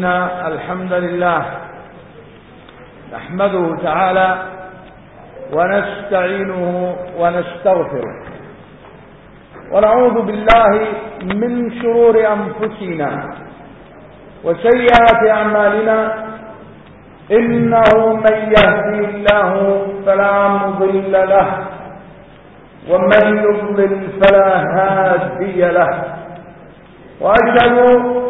إن الحمد لله نحمده تعالى ونستعينه ونستغفره ونعوذ بالله من شرور أنفسنا وسيئات أعمالنا إنه من يهدي الله فلا مضل له ومن يضلل فلا هادي له وأشهد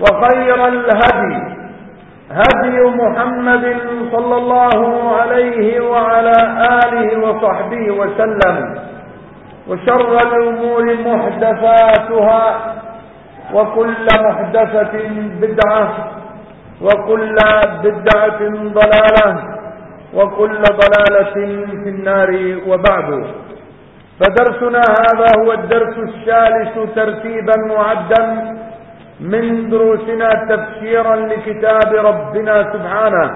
وخير الهدي هدي محمد صلى الله عليه وعلى آله وصحبه وسلم وشر الأمور محدثاتها وكل محدثة بدعة وكل بدعة ضلالة وكل ضلالة في النار وبعد. فدرسنا هذا هو الدرس الثالث ترتيبا معدا من دروسنا تفسيرا لكتاب ربنا سبحانه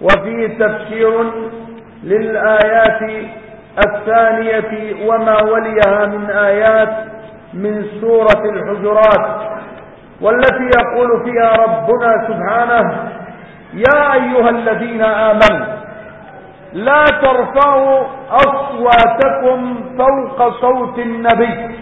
وفيه تفسير للآيات الثانية وما وليها من آيات من سورة الحجرات والتي يقول فيها ربنا سبحانه يا أيها الذين آمنوا لا ترفعوا أصواتكم فوق صوت النبي.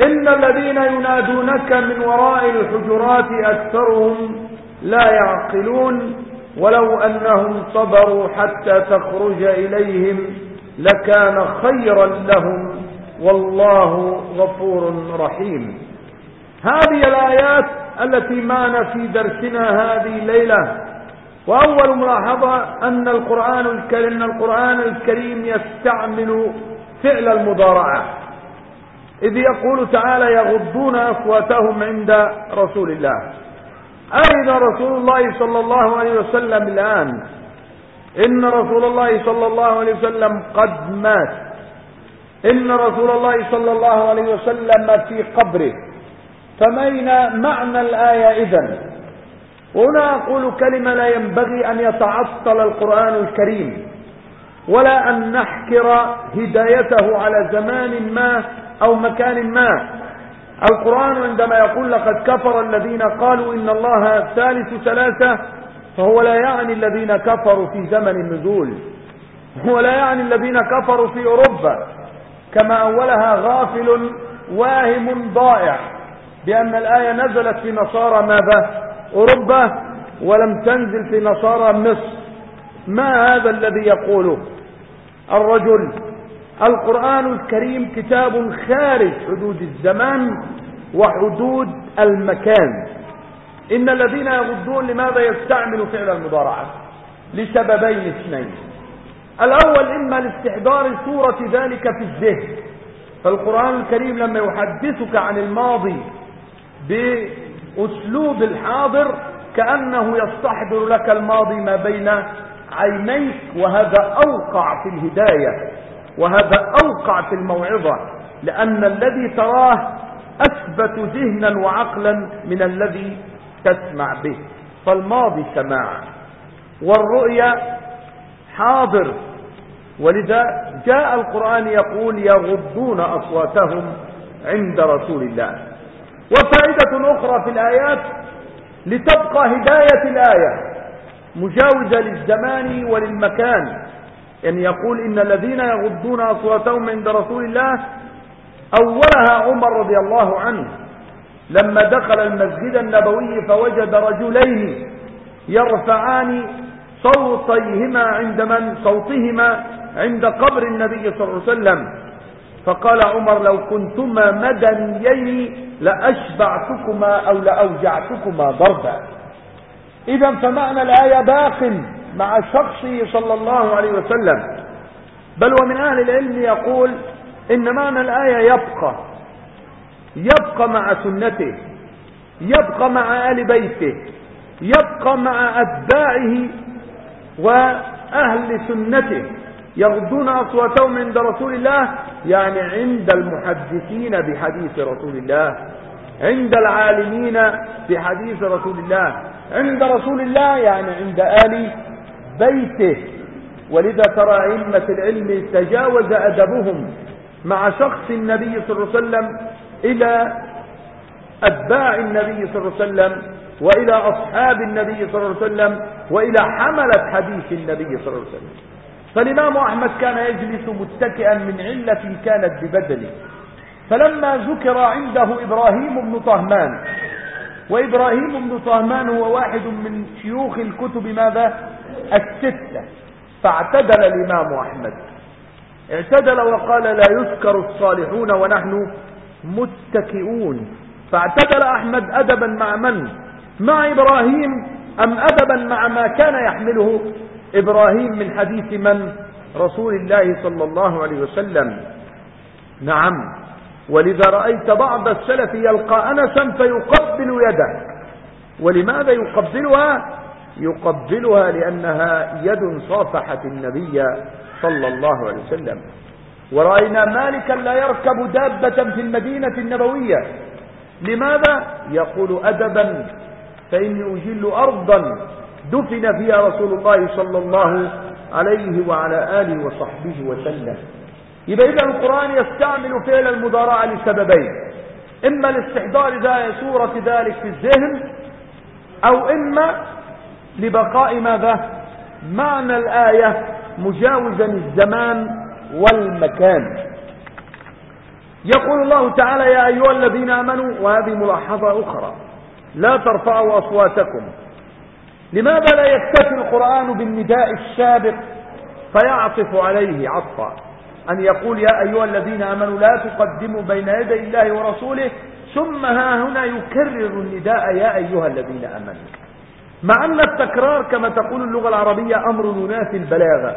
إن الذين ينادونك من وراء الحجرات أكثرهم لا يعقلون ولو أنهم صبروا حتى تخرج إليهم لكان خيرا لهم والله غفور رحيم. هذه الآيات التي معنا في درسنا هذه الليلة. وأول ملاحظة أن القرآن الكريم, القرآن الكريم يستعمل فعل المضارعة. إذ يقول تعالى يغضون أصواتهم عند رسول الله. أين رسول الله صلى الله عليه وسلم الآن إن رسول الله صلى الله عليه وسلم قد مات. إن رسول الله صلى الله عليه وسلم في قبره. فمين معنى الآية إذن؟ هنا أقول كلمة لا ينبغي أن يتعطل القرآن الكريم ولا أن نحكر هدايته على زمان ما أو مكان ما. القرآن عندما يقول لقد كفر الذين قالوا إن الله ثالث ثلاثة فهو لا يعني الذين كفروا في زمن النزول. هو لا يعني الذين كفروا في أوروبا. كما أولها غافل واهم ضائع بأن الآية نزلت في نصارى ماذا؟ أوروبا ولم تنزل في نصارى مصر. ما هذا الذي يقوله؟ الرجل القرآن الكريم كتاب خارج حدود الزمان وحدود المكان. إن الذين يغضون لماذا يستعمل فعل المضارعة؟ لسببين اثنين. الأول إما لاستحضار صورة ذلك في الذهن. فالقرآن الكريم لما يحدثك عن الماضي بأسلوب الحاضر كأنه يستحضر لك الماضي ما بين عينيك وهذا أوقع في الهداية. وهذا أوقع في الموعظة لأن الذي تراه أثبت ذهنا وعقلا من الذي تسمع به. فالماضي سماع والرؤيا حاضر. ولذا جاء القرآن يقول يغضون أصواتهم عند رسول الله. وفائدة أخرى في الآيات لتبقى هداية الآية مجاوزة للزمان وللمكان. يعني يقول إن الذين يغضون أصواتهم عند رسول الله أولها عمر رضي الله عنه لما دخل المسجد النبوي فوجد رجلين يرفعان صوتيهما عند من؟ صوتهما عند قبر النبي صلى الله عليه وسلم. فقال عمر لو كنتما مدنيين لأشبعتكما أو لأوجعتكما ضربا. إذا فمعنى الآية باق. مع شخصه صلى الله عليه وسلم. بل ومن أهل العلم يقول إن معنى الآية يبقى. يبقى مع سنته. يبقى مع آل بيته. يبقى مع أتباعه وأهل سنته. يغضون أصواتهم عند رسول الله يعني عند المحدثين بحديث رسول الله. عند العالمين بحديث رسول الله. عند رسول الله يعني عند آل بيته. ولذا ترى أئمة العلم تجاوز أدبهم مع شخص النبي صلى الله عليه وسلم إلى أتباع النبي صلى الله عليه وسلم وإلى أصحاب النبي صلى الله عليه وسلم وإلى حملة حديث النبي صلى الله عليه وسلم. فالإمام أحمد كان يجلس متكئا من علة كانت ببدنه. فلما ذكر عنده إبراهيم بن طهمان وإبراهيم بن طهمان هو واحد من شيوخ الكتب ماذا؟ الستة. فاعتدل الإمام أحمد. اعتدل وقال لا يذكر الصالحون ونحن متكئون. فاعتدل أحمد أدبا مع من؟ مع إبراهيم. أم أدبا مع ما كان يحمله إبراهيم من حديث من؟ رسول الله صلى الله عليه وسلم. نعم. ولذا رأيت بعض السلف يلقى أنسا فيقبل يده. ولماذا يقبلها؟ يقبلها لأنها يد صافحت النبي صلى الله عليه وسلم. ورأينا مالكا لا يركب دابة في المدينة النبوية. لماذا؟ يقول أدبا فإني أجل أرضا دفن فيها رسول الله صلى الله عليه وعلى آله وصحبه وسلم. يبقى إذا القرآن يستعمل فعل المضارعة لسببين. إما لاستحضار سورة ذلك في الذهن أو إما لبقاء ماذا؟ معنى الآية مجاوزا الزمان والمكان. يقول الله تعالى يا أيها الذين آمنوا وهذه ملاحظة أخرى لا ترفعوا أصواتكم. لماذا لا يكتفي القرآن بالنداء السابق فيعطف عليه عطفا؟ أن يقول يا أيها الذين آمنوا لا تقدموا بين يدي الله ورسوله ثم ها هنا يكرر النداء يا أيها الذين آمنوا. مع أن التكرار كما تقول اللغة العربية أمر ينافي البلاغة.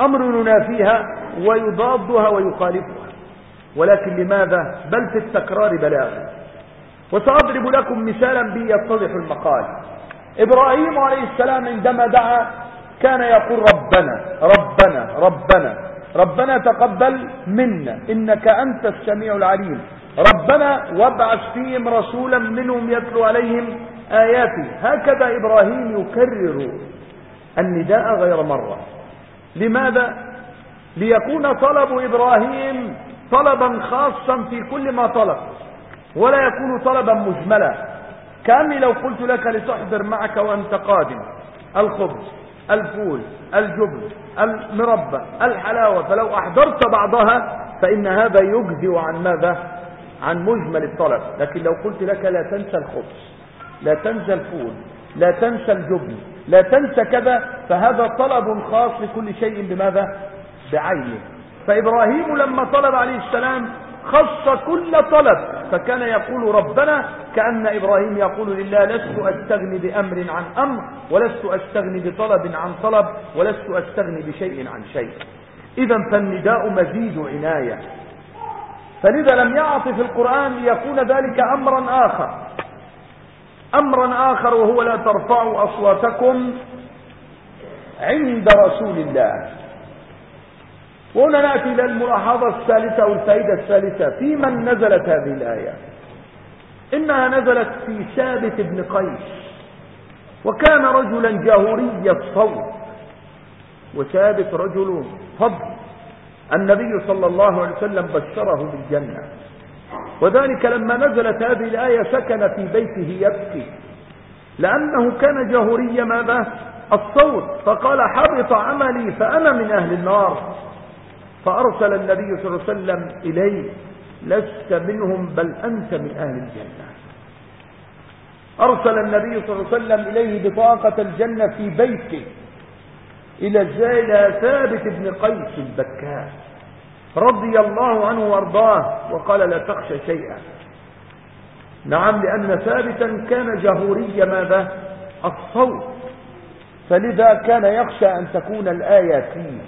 أمر ينافيها ويضادها ويخالفها. ولكن لماذا؟ بل في التكرار بلاغة. وسأضرب لكم مثالا به يتضح المقال. إبراهيم عليه السلام عندما دعا كان يقول ربنا ربنا ربنا ربنا تقبل منا إنك أنت السميع العليم. ربنا وابعث فيهم رسولا منهم يتلو عليهم آياتي. هكذا إبراهيم يكرر النداء غير مرة. لماذا؟ ليكون طلب إبراهيم طلبا خاصا في كل ما طلب ولا يكون طلبا مجملا. كأني لو قلت لك لتحضر معك وأنت قادم الخبز الفول الجبن المربى الحلاوة فلو أحضرت بعضها فإن هذا يجزي عن ماذا؟ عن مجمل الطلب. لكن لو قلت لك لا تنسى الخبز. لا تنسى الفول لا تنسى الجبن لا تنسى كذا فهذا طلب خاص لكل شيء بماذا؟ بعينه. فإبراهيم لما طلب عليه السلام خص كل طلب فكان يقول ربنا كأن إبراهيم يقول لله لست أستغني بأمر عن أمر ولست أستغني بطلب عن طلب ولست أستغني بشيء عن شيء. إذا فالنداء مزيد عناية. فلذا لم يعطف القرآن ليكون ذلك أمرا آخر. أمرا آخر وهو لا ترفعوا أصواتكم عند رسول الله. وهنا نأتي إلى الملاحظة الثالثة أو الفائدة الثالثة في من نزلت هذه الآية. إنها نزلت في ثابت بن قيس. وكان رجلا جاهوري الصوت وثابت رجل فضل النبي صلى الله عليه وسلم بشره بالجنة. وذلك لما نزلت هذه الآية سكن في بيته يبكي لأنه كان جهوري ماذا؟ الصوت فقال حبط عملي فأنا من أهل النار. فأرسل النبي صلى الله عليه وسلم إليه لست منهم بل أنت من أهل الجنة. أرسل النبي صلى الله عليه وسلم إليه بطاقة الجنة في بيته إلى ثابت بن قيس البكاء. رضي الله عنه وارضاه وقال لا تخشى شيئا. نعم لأن ثابتا كان جهوري ماذا؟ الصوت. فلذا كان يخشى أن تكون الآية فيه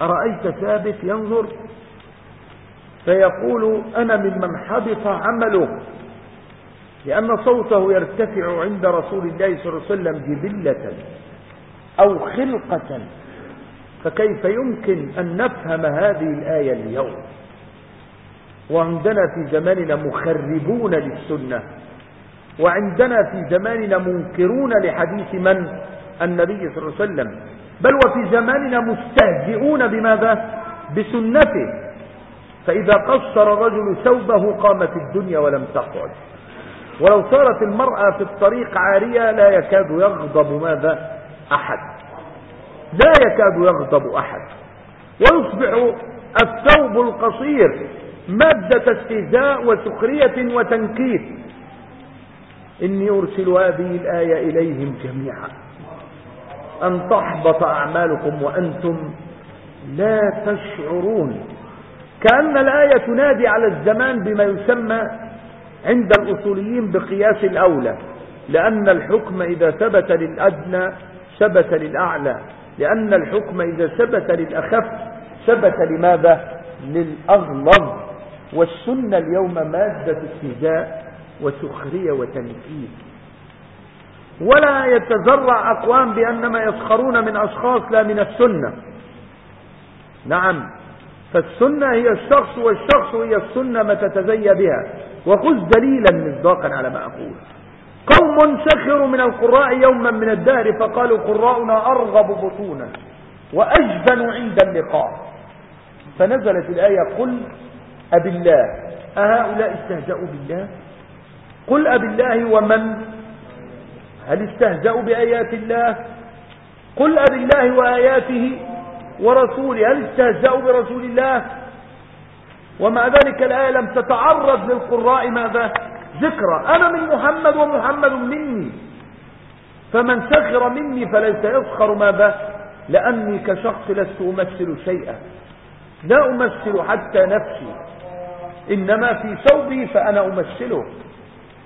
أرأيت ثابت ينظر؟ فيقول أنا ممن حبط عمله. لأن صوته يرتفع عند رسول الله صلى الله عليه وسلم جبلة أو خلقة. فكيف يمكن أن نفهم هذه الآية اليوم؟ وعندنا في زماننا مخربون للسنة. وعندنا في زماننا منكرون لحديث من؟ النبي صلى الله عليه وسلم. بل وفي زماننا مستهزئون بماذا؟ بسنته. فإذا قصر الرجل ثوبه قامت الدنيا ولم تقعد. ولو صارت المرأة في الطريق عارية لا يكاد يغضب ماذا؟ أحد. لا يكاد يغضب أحد. ويصبح الثوب القصير مادة استهزاء وسخرية وتنكيت. إني أرسل هذه الآية إليهم جميعا. أن تحبط أعمالكم وأنتم لا تشعرون. كأن الآية تنادي على الزمان بما يسمى عند الأصوليين بقياس الأولى. لأن الحكم إذا ثبت للأدنى ثبت للأعلى. لأن الحكم إذا ثبت للأخف ثبت لماذا؟ للأغلظ. والسنة اليوم مادة استهزاء وسخرية وتنكيل. ولا يتزرع أقوام بأنما يسخرون من أشخاص لا من السنة. نعم فالسنة هي الشخص والشخص هي السنة ما تتزي بها. وخذ دليلا مصداقا على ما أقول. قوم سخروا من القراء يوما من الدهر فقالوا قراؤنا أرغب بطونا وأجبن عند اللقاء. فنزلت الآية قل أب الله أهؤلاء استهزأوا بالله؟ قل أب الله ومن؟ هل استهزأوا بآيات الله؟ قل أب الله وآياته ورسوله هل استهزأوا برسول الله؟ ومع ذلك الآية لم تتعرض للقراء ماذا؟ ذكرى أنا من محمد ومحمد مني. فمن سخر مني فليس يسخر ماذا؟ لأني كشخص لست أمثل شيئا. لا أمثل حتى نفسي. إنما في ثوبي فأنا أمثله.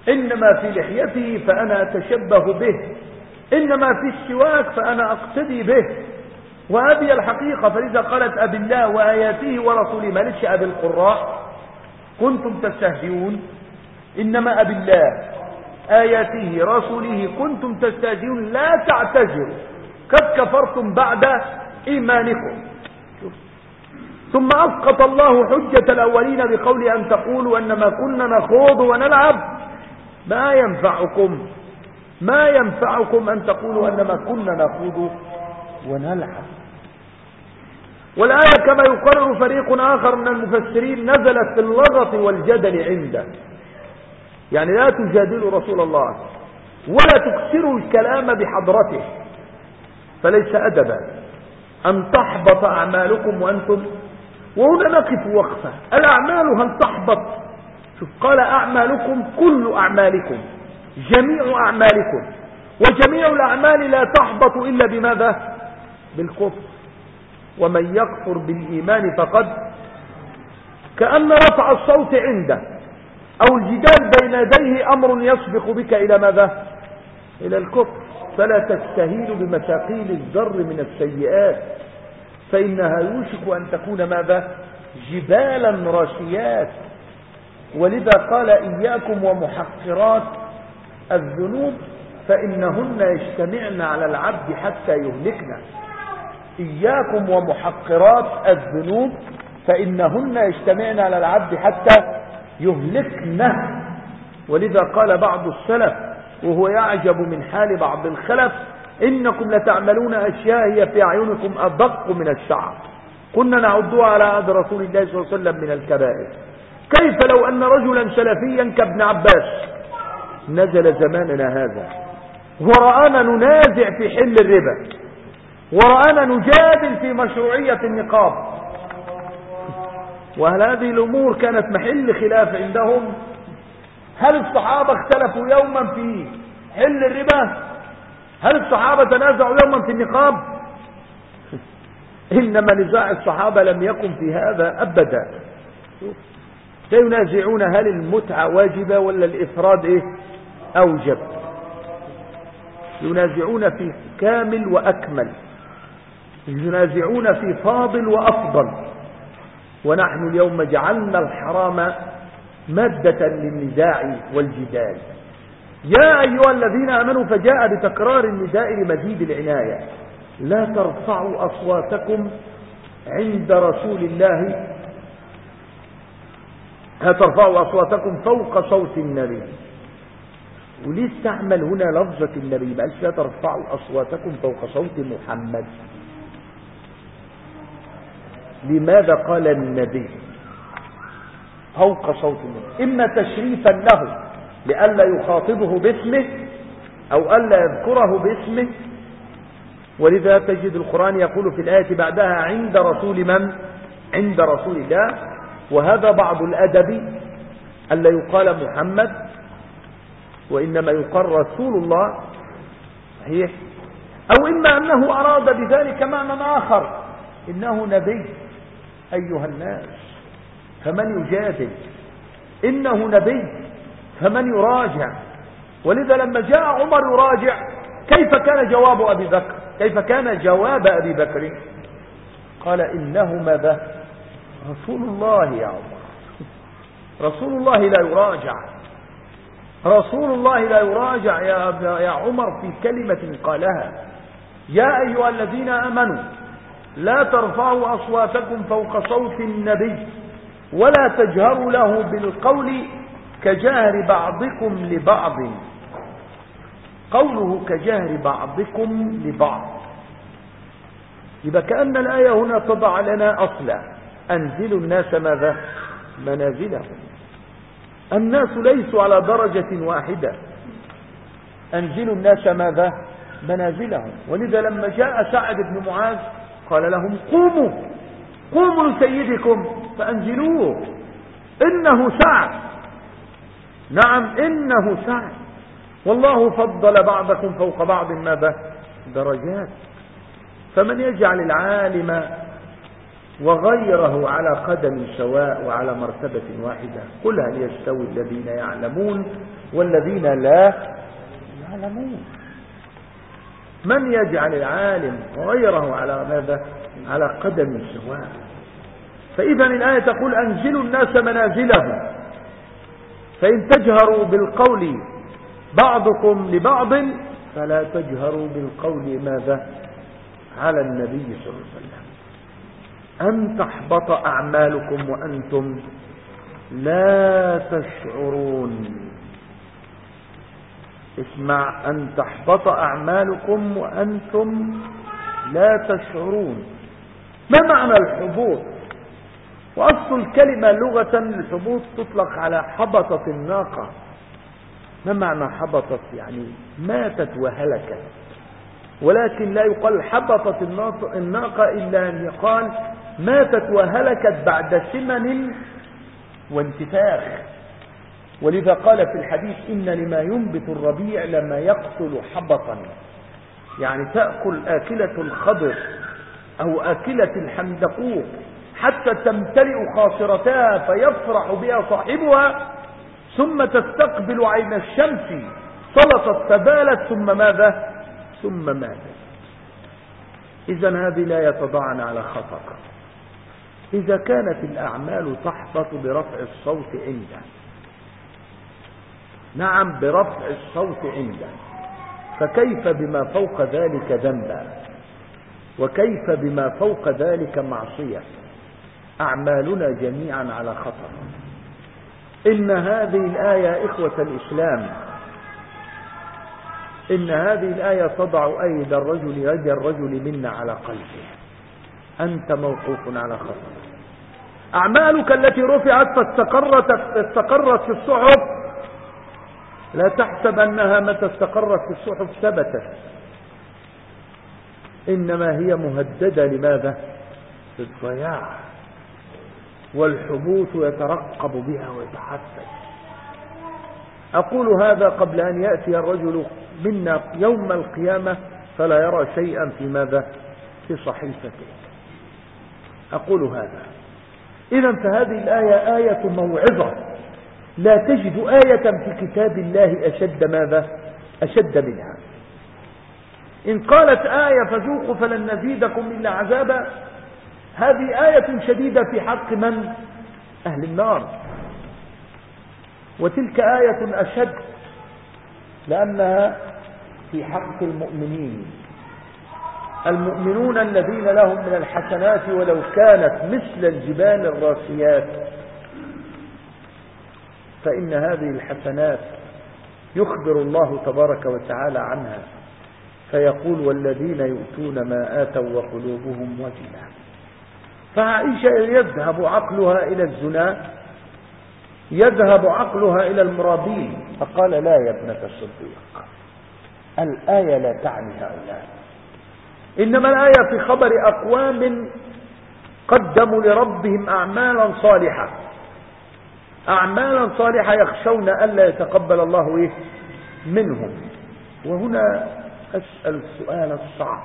إنما في لحيته فأنا أتشبه به. إنما في السواك فأنا أقتدي به. وهذه الحقيقة فلذا قالت أب الله وآياته ورسوله ما لتش أبي القراء؟ كنتم تستهزئون. إنما أب الله. آياته رسوله كنتم تستهزئون لا تعتذروا. قد كفرتم بعد إيمانكم. ثم أسقط الله حجة الأولين بقول أن تقولوا أنما كنا نخوض ونلعب. ما ينفعكم ما ينفعكم أن تقولوا أنما كنا نخوض ونلعب. والآية كما يقرر فريق آخر من المفسرين نزلت في اللغط والجدل عنده. يعني لا تجادلوا رسول الله ولا تكسروا الكلام بحضرته. فليس أدبا أن تحبط أعمالكم وأنتم وهنا نقف وقفة. الأعمال هل تحبط؟ شوف قال أعمالكم كل أعمالكم جميع أعمالكم وجميع الأعمال لا تحبط إلا بماذا؟ بالكفر. ومن يكفر بالإيمان فقد كأن رفع الصوت عنده. أو الجدال بين يديه أمر يسبق بك إلى ماذا؟ إلى الكفر. فلا تستهين بمثاقيل الذر من السيئات. فإنها يوشك أن تكون ماذا؟ جبالا راسيات ولذا قال إياكم ومحقرات الذنوب فإنهن يجتمعن على العبد حتى يهلكنا إياكم ومحقرات الذنوب فإنهن يجتمعن على العبد حتى يهلكنا. ولذا قال بعض السلف وهو يعجب من حال بعض الخلف إنكم لتعملون أشياء هي في أعينكم أدق من الشعر. كنا نعدها على عهد رسول الله صلى الله عليه وسلم من الكبائر. كيف لو أن رجلا سلفيا كابن عباس؟ نزل زماننا هذا. ورآنا ننازع في حل الربا. ورآنا نجادل في مشروعية النقاب. وهل هذه الأمور كانت محل خلاف عندهم؟ هل الصحابة اختلفوا يوما في حل الربا؟ هل الصحابة تنازعوا يوما في النقاب؟ إنما نزاع الصحابة لم يكن في هذا أبدا. سينازعون هل المتعة واجبة ولا الإفراد إيه؟ أوجب. ينازعون في كامل وأكمل. ينازعون في فاضل وأفضل. ونحن اليوم جعلنا الحرام مادة للنزاع والجدال. يا أيها الذين آمنوا فجاء بتكرار النداء لمزيد العناية. لا ترفعوا أصواتكم عند رسول الله. لا ترفعوا أصواتكم فوق صوت النبي. وليه استعمل هنا لفظة النبي بقى لا ترفعوا أصواتكم فوق صوت محمد. لماذا قال النبي؟ فوق صوت النبي. إما تشريفا له لئلا يخاطبه باسمه أو ألا يذكره باسمه. ولذا تجد القرآن يقول في الآية بعدها عند رسول من؟ عند رسول الله. وهذا بعض الأدب ألا يقال محمد. وإنما يقال رسول الله. صحيح؟ أو إما أنه أراد بذلك معنى آخر. إنه نبي. أيها الناس فمن يجادل؟ إنه نبي فمن يراجع؟ ولذا لما جاء عمر يراجع كيف كان جواب أبي بكر؟ كيف كان جواب أبي بكر؟ قال إنه ماذا رسول الله يا عمر. رسول الله لا يراجع. رسول الله لا يراجع يا, يا عمر في كلمة قالها. يا أيها الذين آمنوا لا ترفعوا أصواتكم فوق صوت النبي ولا تجهروا له بالقول كجهر بعضكم لبعض. قوله كجهر بعضكم لبعض. يبقى كأن الآية هنا تضع لنا أصلا. أنزلوا الناس ماذا؟ منازلهم. الناس ليسوا على درجة واحدة. أنزلوا الناس ماذا؟ منازلهم. ولذا لما جاء سعد بن معاذ قال لهم قوموا قوموا لسيدكم فأنزلوه. إنه سعد. نعم إنه سعد. والله فضل بعضكم فوق بعض ماذا درجات. فمن يجعل العالم وغيره على قدم سواء وعلى مرتبة واحدة قل هل يستوي الذين يعلمون والذين لا يعلمون. من يجعل العالم وغيره على ماذا؟ على قدم سواء. فإذا الآية تقول أنزلوا الناس منازلهم. فإن تجهروا بالقول بعضكم لبعض فلا تجهروا بالقول ماذا؟ على النبي صلى الله عليه وسلم. أن تحبط أعمالكم وأنتم لا تشعرون. اسمع أن تحبط أعمالكم وأنتم لا تشعرون. ما معنى الحبوط؟ وأصل الكلمة لغة الحبوط تطلق على حبطة الناقة. ما معنى حبطت يعني ماتت وهلكت. ولكن لا يقال حبطت الناقة إلا أن يقال ماتت وهلكت بعد سمن وانتفاخ. ولذا قال في الحديث إن لما ينبت الربيع لما يقتل حبطا. يعني تأكل آكلة الخضر أو آكلة الحمدقوق حتى تمتلئ خاصرتها فيفرح بها صاحبها ثم تستقبل عين الشمس. سلطت فبالت ثم ماذا؟ ثم ماتت إذا هذه لا يتضعن على خطر إذا كانت الأعمال تحبط برفع الصوت عنده نعم برفع الصوت عنده. فكيف بما فوق ذلك ذنبا؟ وكيف بما فوق ذلك معصية؟ أعمالنا جميعا على خطر. إن هذه الآية إخوة الإسلام إن هذه الآية تضع أيد الرجل يد الرجل منا على قلبه. أنت موقوف على خطر. أعمالك التي رفعت فاستقرت, في الصحف لا تحسب أنها متى استقرت في الصحف ثبتت. إنما هي مهددة لماذا؟ للضياع والحبوط يترقب بها ويتحسس أقول هذا قبل أن يأتي الرجل منا يوم القيامة فلا يرى شيئا في ماذا؟ في صحيفته. أقول هذا. إذا فهذه الآية آية موعظة. لا تجد آية في كتاب الله أشد ماذا؟ أشد منها. إن قالت آية فذوقوا فلن نزيدكم إلا عذابا. هذه آية شديدة في حق من؟ أهل النار. وتلك آية أشد لأنها في حق المؤمنين. المؤمنون الذين لهم من الحسنات ولو كانت مثل الجبال الراسيات. فإن هذه الحسنات يخبر الله تبارك وتعالى عنها فيقول والذين يؤتون ما آتوا وقلوبهم وجلة فعائشة يذهب عقلها إلى الزنا يذهب عقلها إلى المرابين فقال لا يا ابنة الصديق الآية لا تعني هؤلاء. إنما الآية في خبر أقوام قدموا لربهم أعمالا صالحة. أعمالا صالحة يخشون ألا يتقبل الله إيه؟ منهم. وهنا أسأل السؤال الصعب.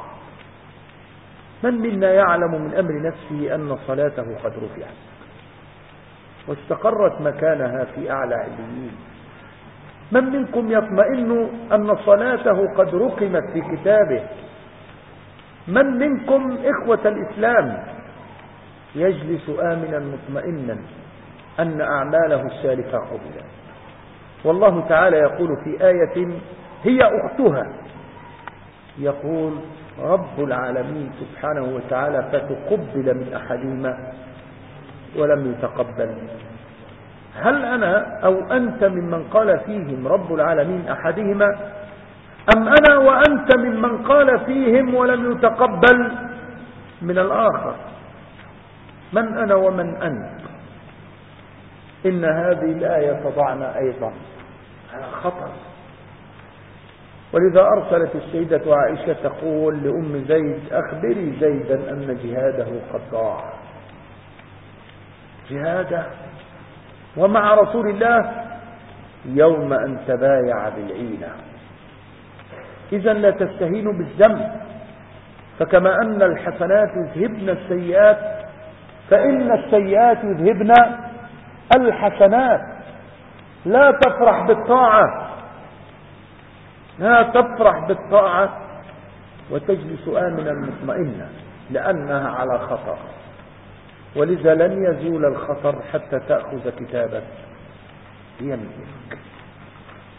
من منا يعلم من أمر نفسه أن صلاته قد رفعت؟ واستقرت مكانها في أعلى عليين. من منكم يطمئن أن صلاته قد رقمت في كتابه؟ من منكم إخوة الإسلام؟ يجلس آمنا مطمئنا. أن أعماله السالفة قبلت والله تعالى يقول في آية هي أختها. يقول رب العالمين سبحانه وتعالى فتقبل من أحدهما ولم يتقبل هل أنا أو أنت ممن قال فيهم رب العالمين أحدهما؟ أم أنا وأنت ممن قال فيهم ولم يتقبل من الآخر؟ من أنا ومن أنت؟ إن هذه الآية تضعنا أيضا. على خطر. ولذا أرسلت السيدة عائشة تقول لأم زيد أخبري زيدا أن جهاده قد ضاع. جهاده؟ ومع رسول الله يوم أن تبايع بالعينة. إذا لا تستهينوا بالذنب. فكما أن الحسنات يذهبن السيئات فإن السيئات يذهبن الحسنات. لا تفرح بالطاعة. لا تفرح بالطاعة. وتجلس آمنا مطمئنا لأنها على خطر. ولذا لن يزول الخطر حتى تأخذ كتابك بيمينك.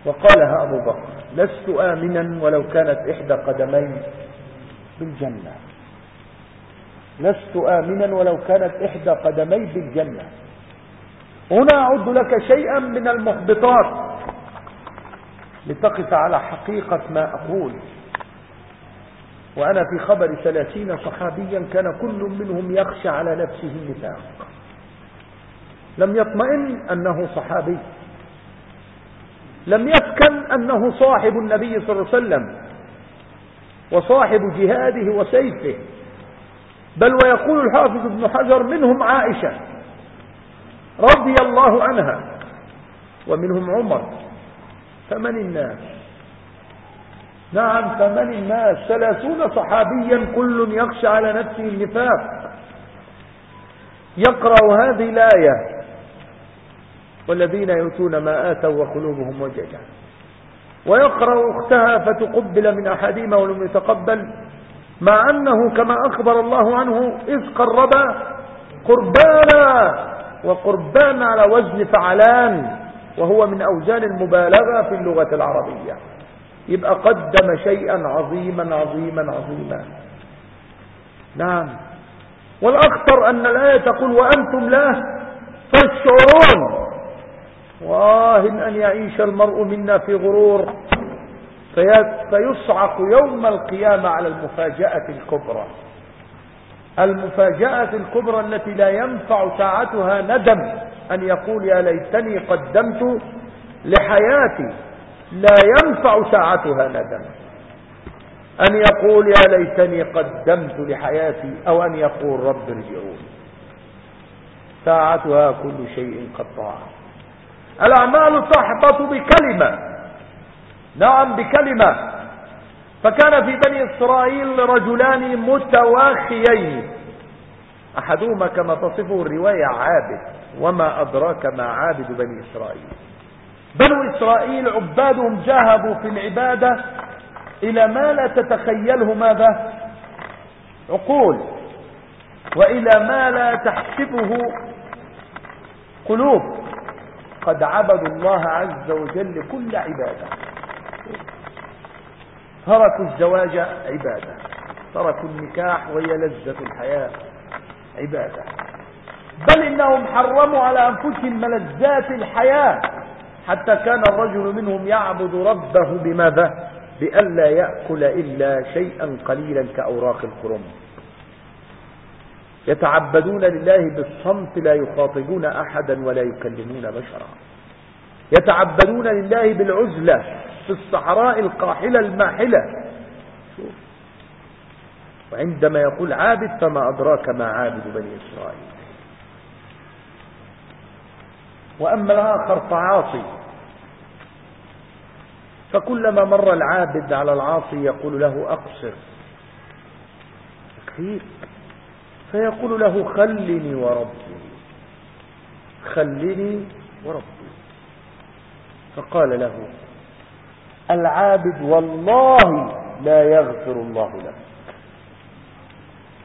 وقالها أبو بكر لست آمنا ولو كانت إحدى قدمي بالجنة. لست آمنا ولو كانت إحدى قدمي بالجنة. هنا أعد لك شيئا من المحبطات. لتقف على حقيقة ما أقول. وأنا في خبر ثلاثين صحابيا كان كل منهم يخشى على نفسه النفاق. لم يطمئن أنه صحابي. لم يسكن أنه صاحب النبي صلى الله عليه وسلم. وصاحب جهاده وسيفه. بل ويقول الحافظ ابن حجر منهم عائشة رضي الله عنها. ومنهم عمر. فمن الناس؟ نعم فمن الناس؟ ثلاثون صحابيا كل يخشى على نفسه النفاق. يقرأ هذه الآية. والذين يؤتون ما آتوا وقلوبهم وججة ويقرأ أختها فتقبل من أحدهما ولم يتقبل. مع أنه كما أخبر الله عنه إذ قرب قربانا وقربان على وزن فعلان وهو من أوزان المبالغة في اللغة العربية. يبقى قدم شيئا عظيما عظيما عظيما. نعم. والأخطر أن الآية تقول وأنتم لا تشعرون. واهن أن يعيش المرء منا في غرور. فيصعق يوم القيامة على المفاجأة الكبرى. المفاجأة الكبرى التي لا ينفع ساعتها ندم أن يقول يا ليتني قدمت لحياتي لا ينفع ساعتها ندم. أن يقول يا ليتني قدمت لحياتي أو أن يقول رب ارجعون. ساعتها كل شيء قد ضاع الأعمال تحبط بكلمة. نعم بكلمة. فكان في بني إسرائيل رجلان متواخيين. أحدهما كما تصفه الرواية عابد وما أدراك ما عابد بني إسرائيل. بنو إسرائيل عبادهم جاهبوا في العبادة إلى ما لا تتخيله ماذا؟ عقول وإلى ما لا تحسبه قلوب. قد عبدوا الله عز وجل كل عبادة. تركوا الزواج عبادة. تركوا النكاح وهي لذة الحياة. عبادة. بل إنهم حرموا على أنفسهم ملذات الحياة. حتى كان الرجل منهم يعبد ربه بماذا؟ بألا يأكل إلا شيئا قليلا كأوراق القرم يتعبدون لله بالصمت لا يخاطبون أحدا ولا يكلمون بشرا. يتعبدون لله بالعزلة في الصحراء القاحلة الماحلة. وعندما يقول عابد فما أدراك ما عابد بني إسرائيل. وأما الآخر فعاصي. فكلما مر العابد على العاصي يقول له أقصر. كثير فيقول له خلني وربي. خلني وربي. فقال له العابد والله لا يغفر الله له.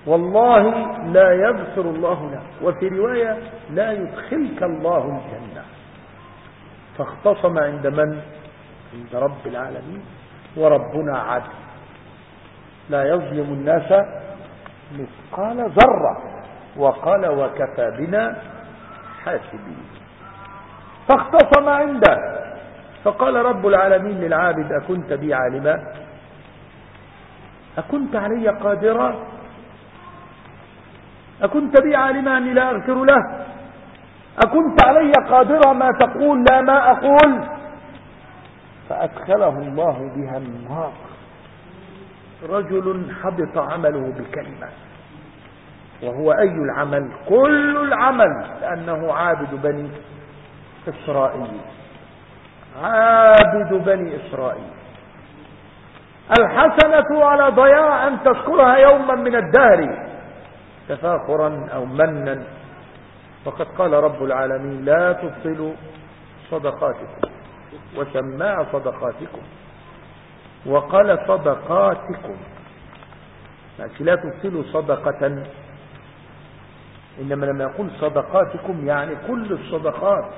والله لا يغفر الله له. وفي رواية لا يدخلك الله الجنة. فاختصم عند من؟ عند رب العالمين. وربنا عدل. لا يظلم الناس مثقال ذرة. وقال وكفى بنا حاسبين. فاختصم عنده. فقال رب العالمين للعابد أكنت بي عالما؟ أكنت علي قادرا؟ أكنت بي عالما أني لا أغفر له؟ أكنت علي قادرا ما تقول لا ما أقول؟ فأدخله الله بها النار رجل حبط عمله بكلمة. وهو أي العمل؟ كل العمل لأنه عابد بني إسرائيل. عابد بني إسرائيل. الحسنة على ضياع أن تذكرها يوما من الدهر. تفاخرا أو منا. وقد قال رب العالمين لا تبطلوا صدقاتكم وسماع صدقاتكم وقال صدقاتكم. لكن لا تبطلوا صدقة. إنما لما يقول صدقاتكم يعني كل الصدقات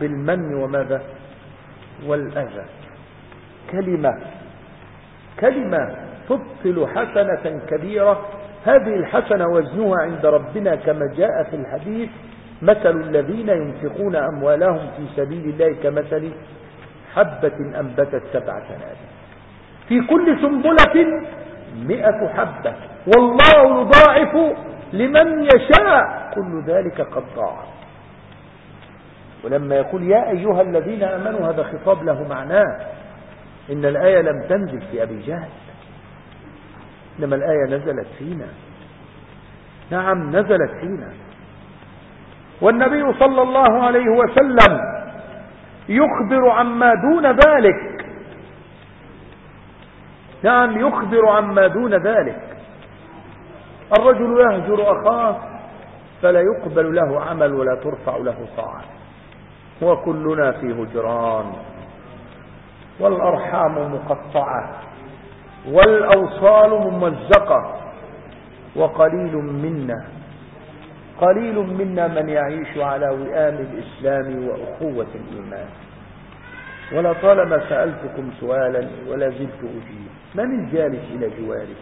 بالمن وماذا؟ والأذى. كلمة كلمة تبطل حسنة كبيرة. هذه الحسنة وزنها عند ربنا كما جاء في الحديث مثل الذين ينفقون أموالهم في سبيل الله كمثل حبة أنبتت سبع سنابل. في كل سنبلة مئة حبة. والله يضاعف لمن يشاء. كل ذلك قد ضاع ولما يقول يا أيها الذين أمنوا هذا خطاب له معناه إن الآية لم تنزل في أبي جهل. إنما الآية نزلت فينا. نعم نزلت فينا. والنبي صلى الله عليه وسلم يخبر عما دون ذلك. نعم يخبر عما دون ذلك. الرجل يهجر أخاه فلا يقبل له عمل ولا ترفع له طاعة. وكلنا في هجران والأرحام مقطعة والأوصال ممزقة وقليل منا قليل منا من يعيش على وئام الإسلام وأخوة الإيمان. ولطالما سألتكم سؤالا ولا زلت أجيب من الجالس إلى جوارك؟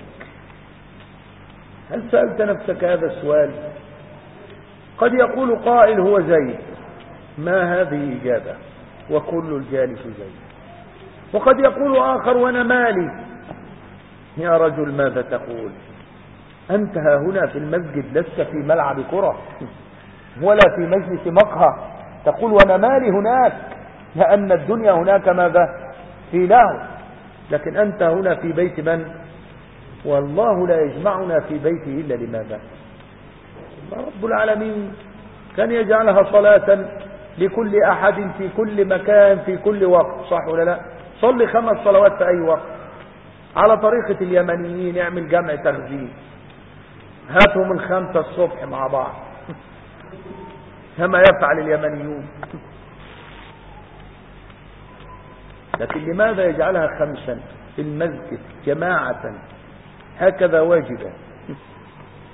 هل سألت نفسك هذا السؤال؟ قد يقول قائل هو زيد ما هذه إجابة؟ وكل الجالس زيد وقد يقول آخر وأنا مالي. يا رجل ماذا تقول؟ أنت ها هنا في المسجد لست في ملعب كرة ولا في مجلس مقهى. تقول وأنا مالي هناك لأن الدنيا هناك ماذا؟ في له لكن أنت هنا في بيت من؟ والله لا يجمعنا في بيته إلا لماذا؟ رب العالمين كان يجعلها صلاة لكل أحد في كل مكان في كل وقت صح ولا لا؟ صلي خمس صلوات في أي وقت. على طريقة اليمنيين يعمل جمع تغذيب هاتهم الخمسة الصبح مع بعض. كما يفعل اليمنيون. لكن لماذا يجعلها خمسا في المسجد جماعة؟ هكذا واجبة.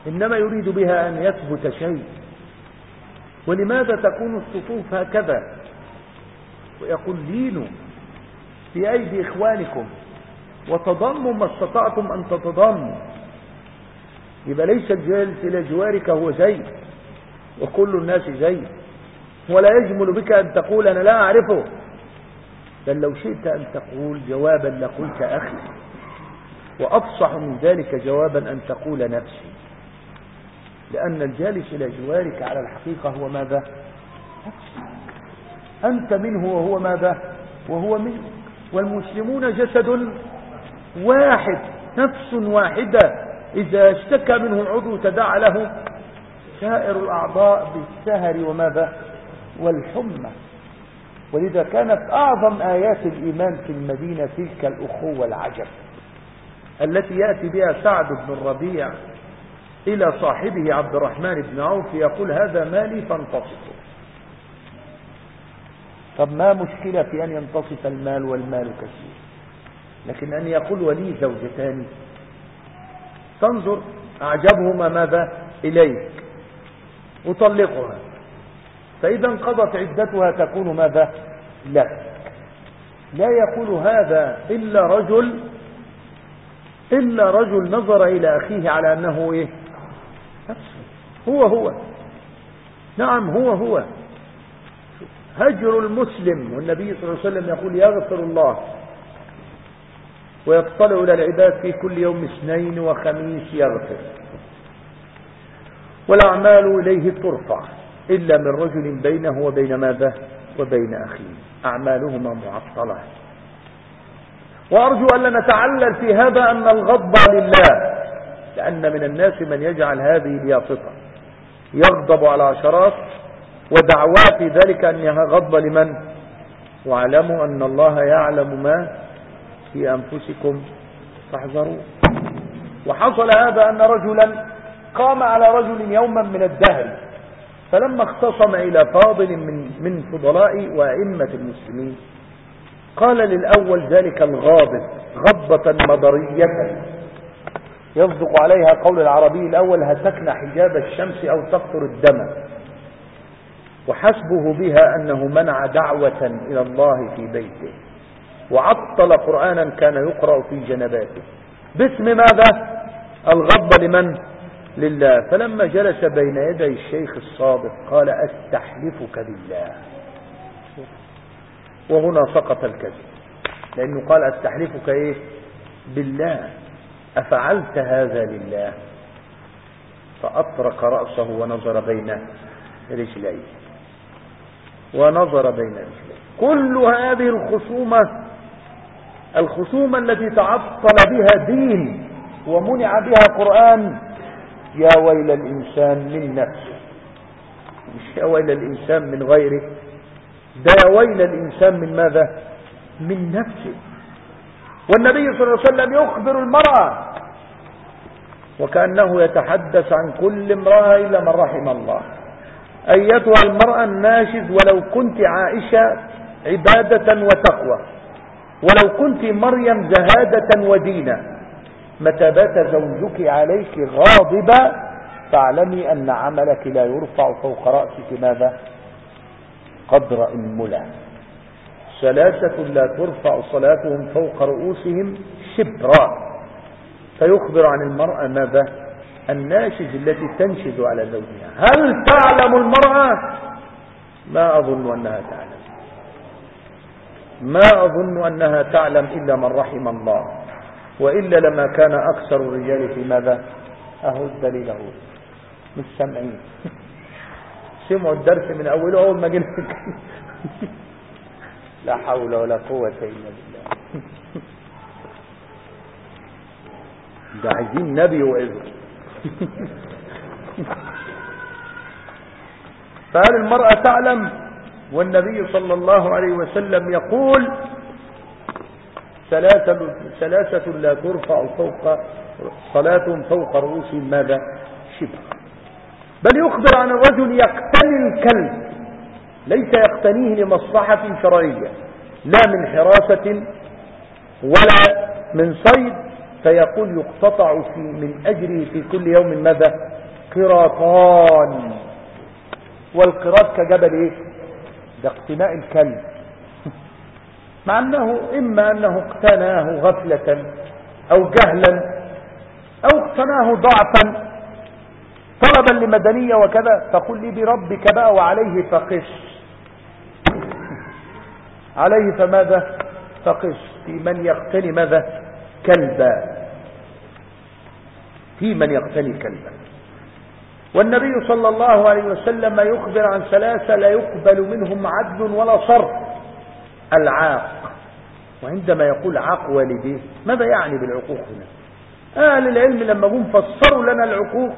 إنما يريد بها أن يثبت شيء. ولماذا تكون الصفوف هكذا؟ ويقول لينوا في أيدي إخوانكم وتضموا ما استطعتم أن تتضموا. يبقى ليس الجالس إلى جوارك هو زيد وكل الناس زيد ولا يجمل بك أن تقول أنا لا أعرفه. بل لو شئت أن تقول جوابا لقلت أخي. وأفصح من ذلك جوابا أن تقول نفسي. لأن الجالس إلى جوارك على الحقيقة هو ماذا؟ أنت منه وهو ماذا؟ وهو منه والمسلمون جسد واحد نفس واحدة. إذا اشتكى منه العضو تداعى له سائر الأعضاء بالسهر وماذا؟ والحمى. ولذا كانت أعظم آيات الإيمان في المدينة تلك الأخوة العجب التي يأتي بها سعد بن الربيع إلى صاحبه عبد الرحمن بن عوف يقول هذا مالي فانتصفه طب ما مشكلة في أن ينتصف المال والمال كثير؟ لكن أن يقول ولي زوجتان. تنظر أعجبهما ماذا؟ إليك. وطلقها فإذا انقضت عدتها تكون ماذا؟ لك. لا يقول هذا إلا رجل إلا رجل نظر إلى أخيه على أنه إيه؟ هو هو. نعم هو هو. هجر المسلم والنبي صلى الله عليه وسلم يقول يغفر الله ويطلع إلى العباد في كل يوم اثنين وخميس يغفر. والأعمال إليه ترفع إلا من رجل بينه وبين ماذا؟ وبين أخيه. أعمالهما معطلة. وأرجو أن نتعلل في هذا أن الغضب لله. لأن من الناس من يجعل هذه اليافطة يغضب على عشرات ودعواه في ذلك أنها غضب لمن؟ واعلموا أن الله يعلم ما في أنفسكم فاحذروا. وحصل هذا أن رجلا قام على رجل يوما من الدهر فلما اختصم إلى فاضل من, من فضلاء وأئمة المسلمين قال للأول ذلك الغاضب غضبة مضرية يصدق عليها قول العربي الأول هتكن حجاب الشمس أو تقطر الدم. وحسبه بها أنه منع دعوة إلى الله في بيته. وعطل قرآنا كان يقرأ في جنباته. باسم ماذا؟ الغضب لمن؟ لله. فلما جلس بين يدي الشيخ الصادق قال أستحلفك بالله. وهنا سقط الكذب. لأنه قال أستحلفك إيه؟ بالله. أفعلت هذا لله؟ فأطرق رأسه ونظر بين رجليه. ونظر بين رجليه. كل هذه الخصومة الخصومة التي تعطل بها دين ومنع بها قرآن يا ويل الإنسان من نفسه. مش يا ويل الإنسان من غيره ده يا ويل الإنسان من ماذا؟ من نفسه. والنبي صلى الله عليه وسلم يخبر المرأة وكأنه يتحدث عن كل امرأة إلا من رحم الله. أيتها المرأة الناشز ولو كنت عائشة عبادة وتقوى ولو كنت مريم زهادة ودينا متى بات زوجك عليك غاضبا فاعلمي أن عملك لا يرفع فوق رأسك ماذا؟ قدر الملا ثلاثة لا ترفع صلاتهم فوق رؤوسهم شبرا. فيخبر عن المرأة ماذا؟ الناشز التي تنشز على زوجها. هل تعلم المرأة؟ ما أظن أنها تعلم. ما أظن أنها تعلم إلا من رحم الله. وإلا لما كان أكثر الرجال في ماذا؟ أهو الدليل أهو مش سامعين. سمعوا الدرس من أوله أول ما جينا. لا حول ولا قوة إلا بالله. ده عايزين نبي وإذن. فهل المرأة تعلم والنبي صلى الله عليه وسلم يقول ثلاثة, ثلاثة لا ترفع فوق صلاة فوق رؤوسهم ماذا؟ شبه. بل يخبر عن الرجل يقتني الكلب. ليس يقتنيه لمصلحة شرعية لا من حراسة ولا من صيد فيقول يقتطع في من أجره في كل يوم ماذا؟ قراطان. والقراط كجبل إيه؟ ده اقتناء الكلب. مع أنه إما أنه اقتناه غفلة أو جهلا أو اقتناه ضعفا طلبا لمدنية وكذا فقل لي بربك بقى وعليه فقش عليه فماذا؟ فقش في من يقتني ماذا؟ كلبا. في من يقتني كلبا. والنبي صلى الله عليه وسلم يخبر عن ثلاثة لا يقبل منهم عدل ولا صرف. العاق. وعندما يقول عاق والديه ماذا يعني بالعقوق هنا؟ أهل العلم لما هم فسروا لنا العقوق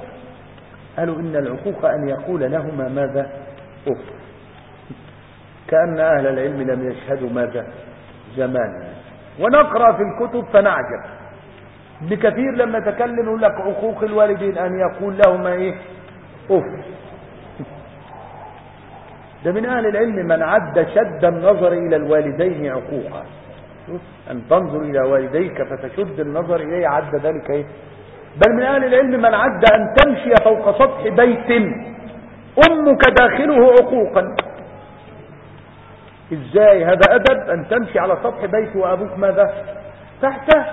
قالوا إن العقوق أن يقول لهما ماذا؟ أف كأن أهل العلم لم يشهدوا ماذا؟ زمان. ونقرأ في الكتب فنعجب. بكثير لما تكلم يقول لك عقوق الوالدين أن يقول لهما إيه؟ أف ده من أهل العلم من عد شد النظر إلى الوالدين عقوقا. أن تنظر إلى والديك فتشد النظر إليه عد ذلك إيه؟ بل من أهل العلم من عد أن تمشي فوق سطح بيت أمك داخله عقوقا. إزاي هذا أدب أن تمشي على سطح بيت وأبوك ماذا؟ تحته.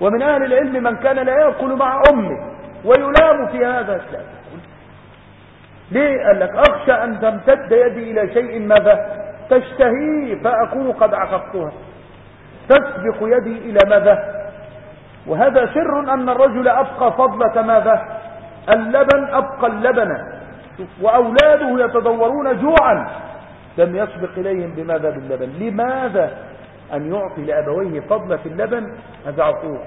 ومن أهل العلم من كان لا يأكل مع أمه ويلام في هذا لا ليه؟ قال لك أخشى أن تمتد يدي إلى شيء ماذا؟ تشتهيه فأكون قد عقبتها تسبق يدي إلى ماذا؟ وهذا سر أن الرجل أبقى فضلة ماذا؟ اللبن أبقى اللبن. وأولاده يتدورون جوعا. لم يسبق إليهم بماذا باللبن. لماذا أن يعطي لأبويه فضلة اللبن؟ هذا عقوق.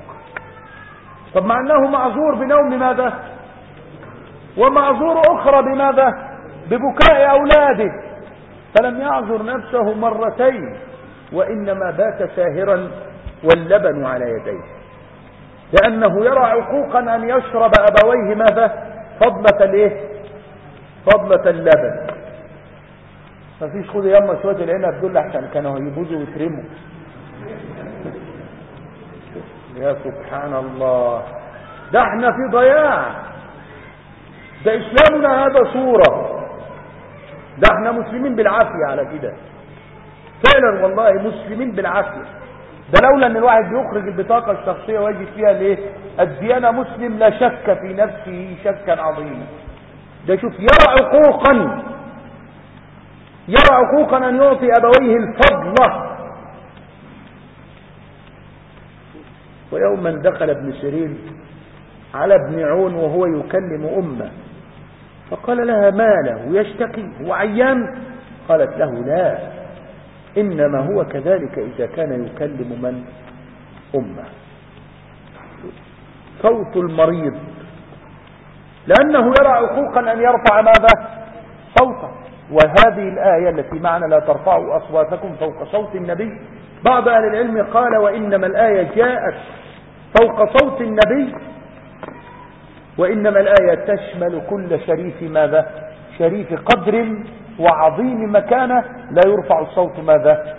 طب مع أنه معذور بنوم ماذا ومعذور أخرى بماذا؟ ببكاء أولاده. فلم يعذر نفسه مرتين وإنما بات ساهرا واللبن على يديه. لأنه يرى عقوقا أن يشرب أبويه ماذا؟ فضلة الإيه؟ فضلة اللبن. مفيش خد ياما شوية العنب دول عشان كانوا يبوزوا ويترموا. يا سبحان الله ده إحنا في ضياع. ده إسلامنا هذا صورة. ده إحنا مسلمين بالعافية على كده. فعلا والله مسلمين بالعافية. ده لولا إن الواحد بيخرج البطاقة الشخصية ويجد فيها ليه؟ الديانة مسلم لا شك في نفسه شكا عظيما. ده شوف يرى عقوقا. يرى عقوقا أن يعطي أبويه الفضلة ويوما دخل ابن سيرين على ابن عون وهو يكلم أمه. فقال لها ما له؟ يشتكي. هو عيان؟ قالت له لا. إنما هو كذلك إذا كان يكلم من؟ أمه. صوت المريض. لأنه يرى عقوقا أن يرفع ماذا؟ صوته. وهذه الآية التي معنا لا ترفعوا أصواتكم فوق صوت النبي. بعض أهل العلم قال وإنما الآية جاءت فوق صوت النبي وإنما الآية تشمل كل شريف ماذا؟ شريف قدر وعظيم مكانة. لا يرفع الصوت ماذا؟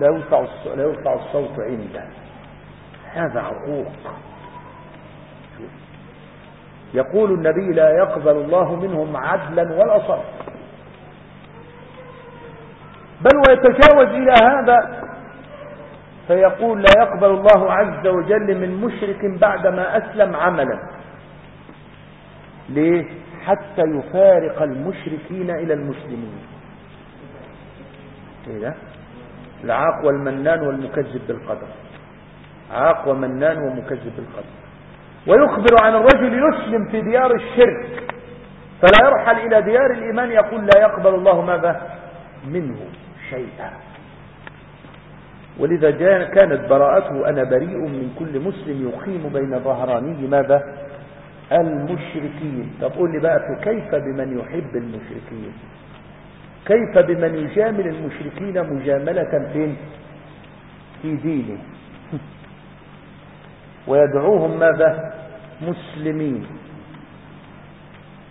لا يرفع, لا يرفع الصوت عنده. هذا عقوق. يقول النبي لا يقبل الله منهم عدلا ولا صرف بل ويتجاوز إلى هذا فيقول لا يقبل الله عز وجل من مشرك بعدما أسلم عملا. ليه؟ حتى يفارق المشركين إلى المسلمين. إيه ده؟ العاق والمنان والمكذب بالقدر. عاق ومنان ومكذب بالقدر. ويخبر عن الرجل يسلم في ديار الشرك. فلا يرحل إلى ديار الإيمان يقول لا يقبل الله ماذا؟ منه. شيئا. ولذا كانت براءته أنا بريء من كل مسلم يقيم بين ظهراني ماذا؟ المشركين. طب قول لي بقى كيف بمن يحب المشركين؟ كيف بمن يجامل المشركين مجاملة فين؟ في دينه. ويدعوهم ماذا؟ مسلمين.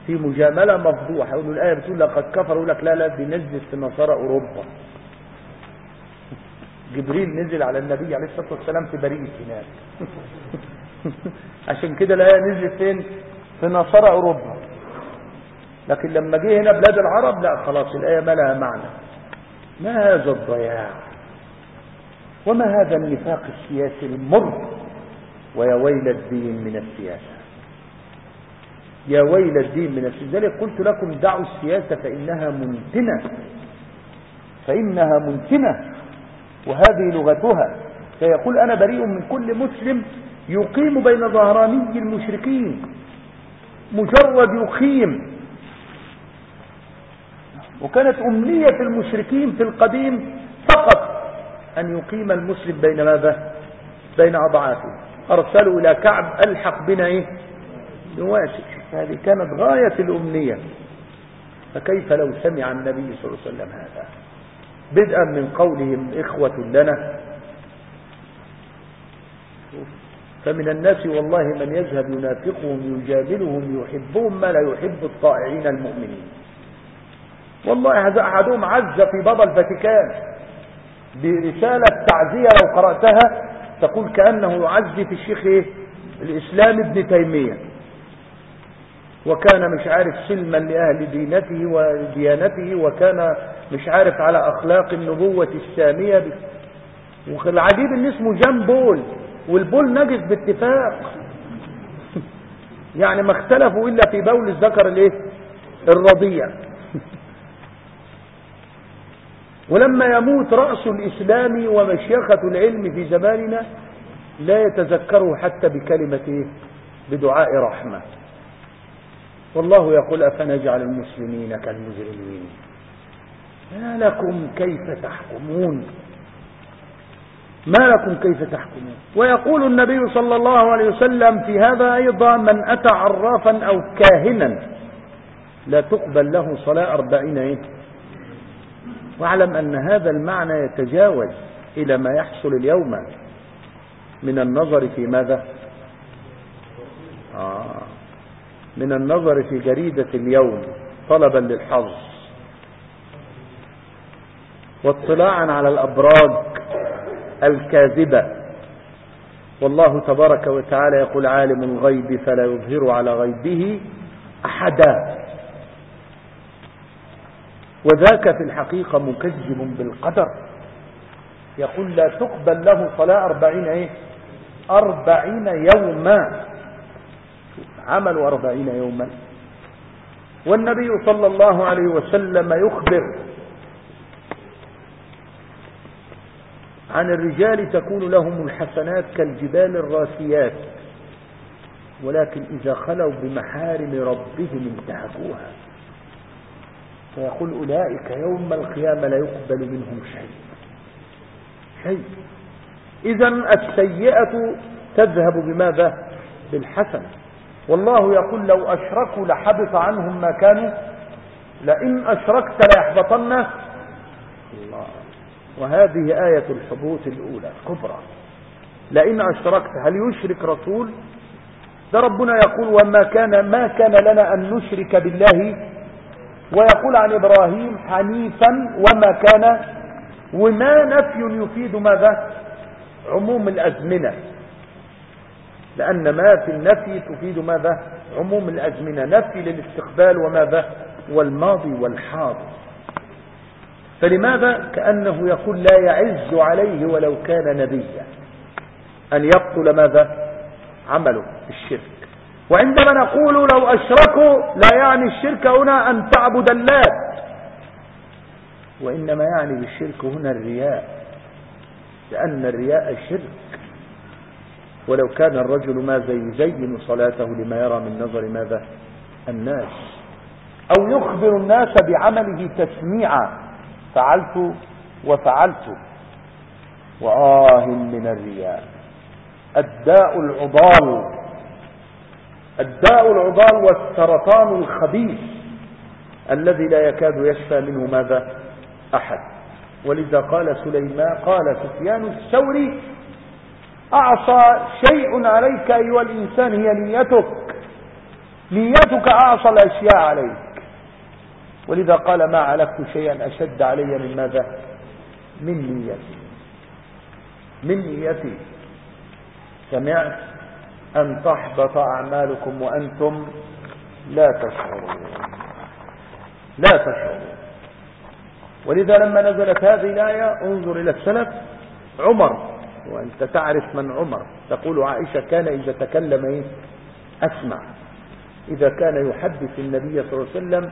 في مجاملة مفضوحة. يقولوا الآية بتقول لقد كفروا يقول لك لا لا دي نزلت في نصارى أوروبا. جبريل نزل على النبي عليه الصلاة والسلام في بريء هناك عشان كده الآية نزلت فين؟ في نصارى أوروبا. لكن لما جه هنا بلاد العرب لا خلاص الآية ما لها معنى. ما هذا الضياع؟ وما هذا النفاق السياسي المر؟ ويا ويل الدين من السياسة. يا ويل الدين من السياسة ذلك قلت لكم دعوا السياسة فإنها منتنة فإنها منتنة وهذه لغتها. فيقول أنا بريء من كل مسلم يقيم بين ظهراني المشركين. مجرد يقيم. وكانت أمنية المشركين في القديم فقط أن يقيم المسلم بين ماذا؟ بين أضعافه. أرسلوا إلى كعب ألحق بنا إيه؟ نواسك هذه كانت غاية الأمنية. فكيف لو سمع النبي صلى الله عليه وسلم هذا؟ بدءا من قولهم إخوة لنا. فمن الناس والله من يذهب ينافقهم يجادلهم يحبهم ما لا يحب الطائعين المؤمنين. والله هذا أحدهم عز في بابا الفاتيكان. برسالة تعزية لو قرأتها تقول كأنه يعزي في الشيخ إيه؟ الإسلام ابن تيمية. وكان مش عارف سلما لأهل دينته وديانته وكان مش عارف على أخلاق النبوة السامية. والعجيب إن اسمه جان بول والبول نجس باتفاق. يعني ما اختلفوا إلا في بول الذكر الإيه؟ الرضيع. ولما يموت رأس الإسلام ومشيخة العلم في زماننا لا يتذكره حتى بكلمة إيه؟ بدعاء رحمة. والله يقول أفنجعل المسلمين كالمجرمين ما لكم كيف تحكمون؟ ما لكم كيف تحكمون؟ ويقول النبي صلى الله عليه وسلم في هذا أيضا من أتى عرافا أو كاهنا لا تقبل له صلاة أربعين إيه؟ واعلم أن هذا المعنى يتجاوز إلى ما يحصل اليوم من النظر في ماذا؟ آه. من النظر في جريدة اليوم طلبا للحظ. واطلاعا على الأبراج الكاذبة. والله تبارك وتعالى يقول عالم الغيب فلا يظهر على غيبه أحدا. وذاك في الحقيقة مكذب بالقدر. يقول لا تقبل له صلاة أربعين إيه؟ أربعين يوما. عملوا أربعين يوما. والنبي صلى الله عليه وسلم يخبر عن الرجال تكون لهم الحسنات كالجبال الراسيات ولكن إذا خلوا بمحارم ربهم انتهكوها. فيقول أولئك يوم القيامة لا يقبل منهم شيء. شيء. إذا السيئة تذهب بماذا؟ بالحسنة. والله يقول لو أشركوا لحبط عنهم ما كانوا لئن أشركت ليحبطن. الله. وهذه آية الحبوط الأولى الكبرى. لئن أشركت هل يشرك رسول؟ ده ربنا يقول وما كان ما كان لنا أن نشرك بالله. ويقول عن إبراهيم حنيفا وما كان وما نفي يفيد ماذا؟ عموم الأزمنة. لأن ما في النفي تفيد ماذا؟ عموم الأزمنة. نفي للاستقبال وماذا؟ والماضي والحاضر. فلماذا؟ كأنه يقول لا يعز عليه ولو كان نبيا. أن يقتل ماذا؟ عمله الشرك. وعندما نقول لو أشركوا لا يعني الشرك هنا أن تعبد اللات وإنما يعني بالشرك هنا الرياء. لأن الرياء شرك. ولو كان الرجل ماذا يزين صلاته لما يرى من نظر ماذا؟ الناس. أو يخبر الناس بعمله تسميعا. فعلت وفعلت. وآه من الرياء. الداء العضال. الداء العضال والسرطان الخبيث. الذي لا يكاد يشفى منه ماذا؟ أحد. ولذا قال سليمان قال سفيان الثوري أعصى شيء عليك أيها الإنسان هي نيتك. نيتك أعصى الأشياء عليك. ولذا قال ما علقت شيئا أشد علي من ماذا؟ من نيتي. من نيتي. سمعت أن تحبط أعمالكم وأنتم لا تشعرون. لا تشعرون. ولذا لما نزلت هذه الآية انظر إلى السلف. عمر وأنت تعرف من عمر. تقول عائشة كان إذا تكلم إيه؟ أسمع. إذا كان يحدث النبي صلى الله عليه وسلم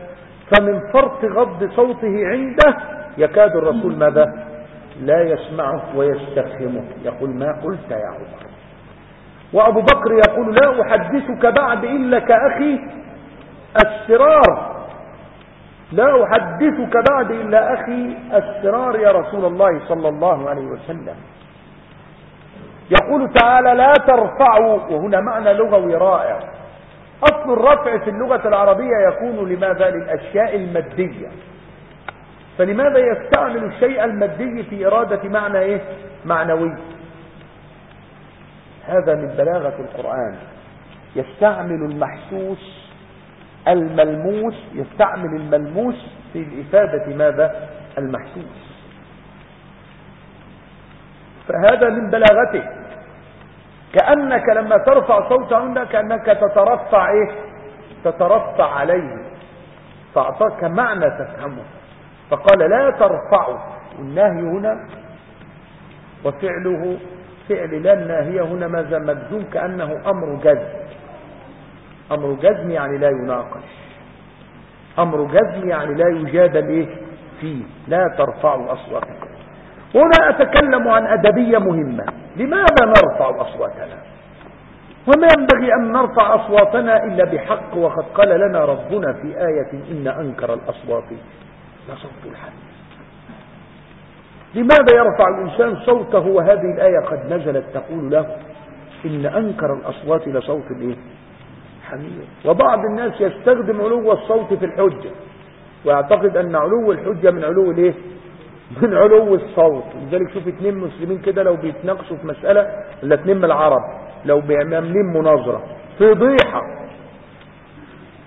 فمن فرط غض صوته عنده يكاد الرسول ماذا؟ لا يسمعه ويستفهمه. يقول ما قلت يا عمر. وأبو بكر يقول لا أحدثك بعد إلا كأخي السرار. لا أحدثك بعد إلا أخي السرار يا رسول الله صلى الله عليه وسلم. يقول تعالى لا ترفعوا وهنا معنى لغوي رائع أصل الرفع في اللغة العربية يكون لماذا؟ للأشياء المادية. فلماذا يستعمل الشيء المادي في إرادة معنى إيه؟ معنوي. هذا من بلاغة القرآن. يستعمل المحسوس الملموس يستعمل الملموس في الإفادة ماذا؟ المحسوس. فهذا من بلاغته. كأنك لما ترفع صوت عندك كأنك تترفع إيه؟ تترفع عليه. فأعطاك معنى تفهمه. فقال لا ترفعوا النهي هنا وفعله فعل لا الناهية هنا ماذا مجزوم كأنه أمر جزم. أمر جزم يعني لا يناقش. أمر جزم يعني لا يجادل إيه؟ فيه. لا ترفعوا أصواتكم هنا أتكلم عن أدبية مهمة. لماذا نرفع أصواتنا؟ وما ينبغي أن نرفع أصواتنا إلا بحق وقد قال لنا ربنا في آية إن أنكر الأصوات لصوت الحمد لماذا يرفع الإنسان صوته؟ وهذه الآية قد نزلت تقول له إن أنكر الأصوات لصوت الإيه؟ وبعض الناس يستخدم علو الصوت في الحجة ويعتقد أن علو الحجة من علو الإيه؟ من علو الصوت. لذلك شوف اتنين مسلمين كده لو بيتناقشوا في مسألة ولا اتنين من العرب لو بيعملين مناظرة. فضيحة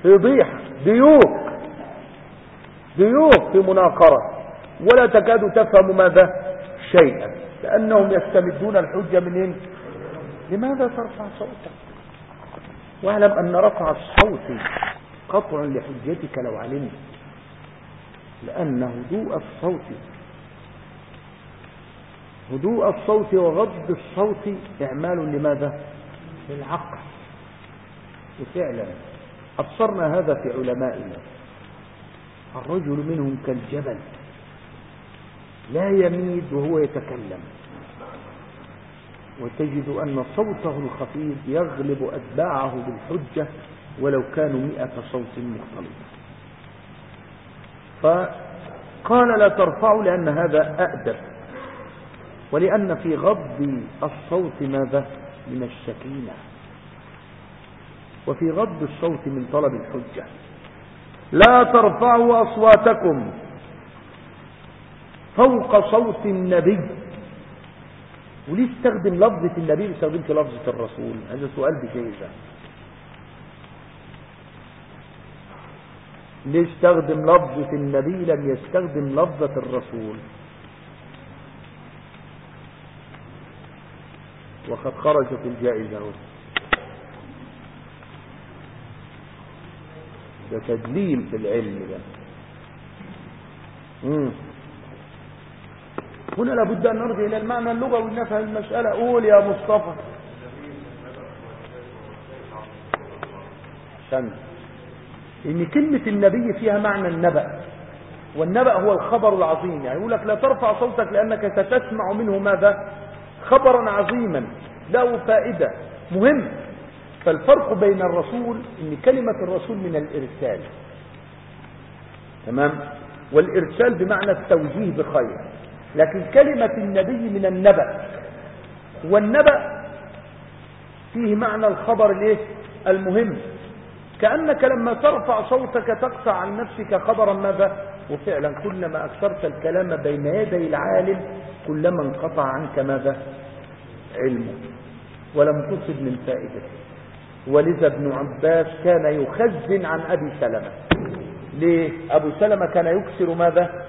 فضيحة ديوك ديوك في مناقرة. ولا تكاد تفهم ماذا؟ شيئا. لأنهم يستمدون الحجة منين؟ لماذا ترفع صوتك؟ واعلم أن رفع الصوت قطع لحجتك لو علمت. لأن هدوء الصوت هدوء الصوت وغض الصوت إعمال لماذا؟ للعقل. وفعلا أبصرنا هذا في علمائنا. الرجل منهم كالجبل لا يميد وهو يتكلم. وتجد أن صوته الخفيف يغلب أتباعه بالحجة ولو كانوا مئة صوت مختلطة فقال لا ترفعوا لأن هذا أأدب ولأن في غض الصوت ماذا؟ من السكينة وفي غض الصوت من طلب الحجة. لا ترفعوا أصواتكم فوق صوت النبي. وليه استخدم لفظة النبي واستخدمت لفظة الرسول؟ هذا سؤال بجيزة ليه استخدم لفظة النبي لم يستخدم لفظة الرسول؟ وقد خرجت الجائزة. ده تدليل في العلم ده. هنا لابد أن نرجع إلى المعنى اللغوي لنفهم المسألة. قول يا مصطفى. عشان إن كلمة النبي فيها معنى النبأ والنبأ هو الخبر العظيم. يعني يقول لك لا ترفع صوتك لأنك ستسمع منه ماذا؟ خبرا عظيما له فائدة. مهم. فالفرق بين الرسول إن كلمة الرسول من الإرسال. تمام؟ والإرسال بمعنى التوجيه بخير. لكن كلمة النبي من النبأ والنبأ فيه معنى الخبر الإيه؟ المهم. كأنك لما ترفع صوتك تقطع عن نفسك خبرا ماذا؟ وفعلا كلما أكثرت الكلام بين يدي العالم كلما انقطع عنك ماذا؟ علمه. ولم تصب من فائدته ولذا ابن عباس كان يخزن عن أبي سلمة. ليه؟ أبو سلمة كان يكسر ماذا؟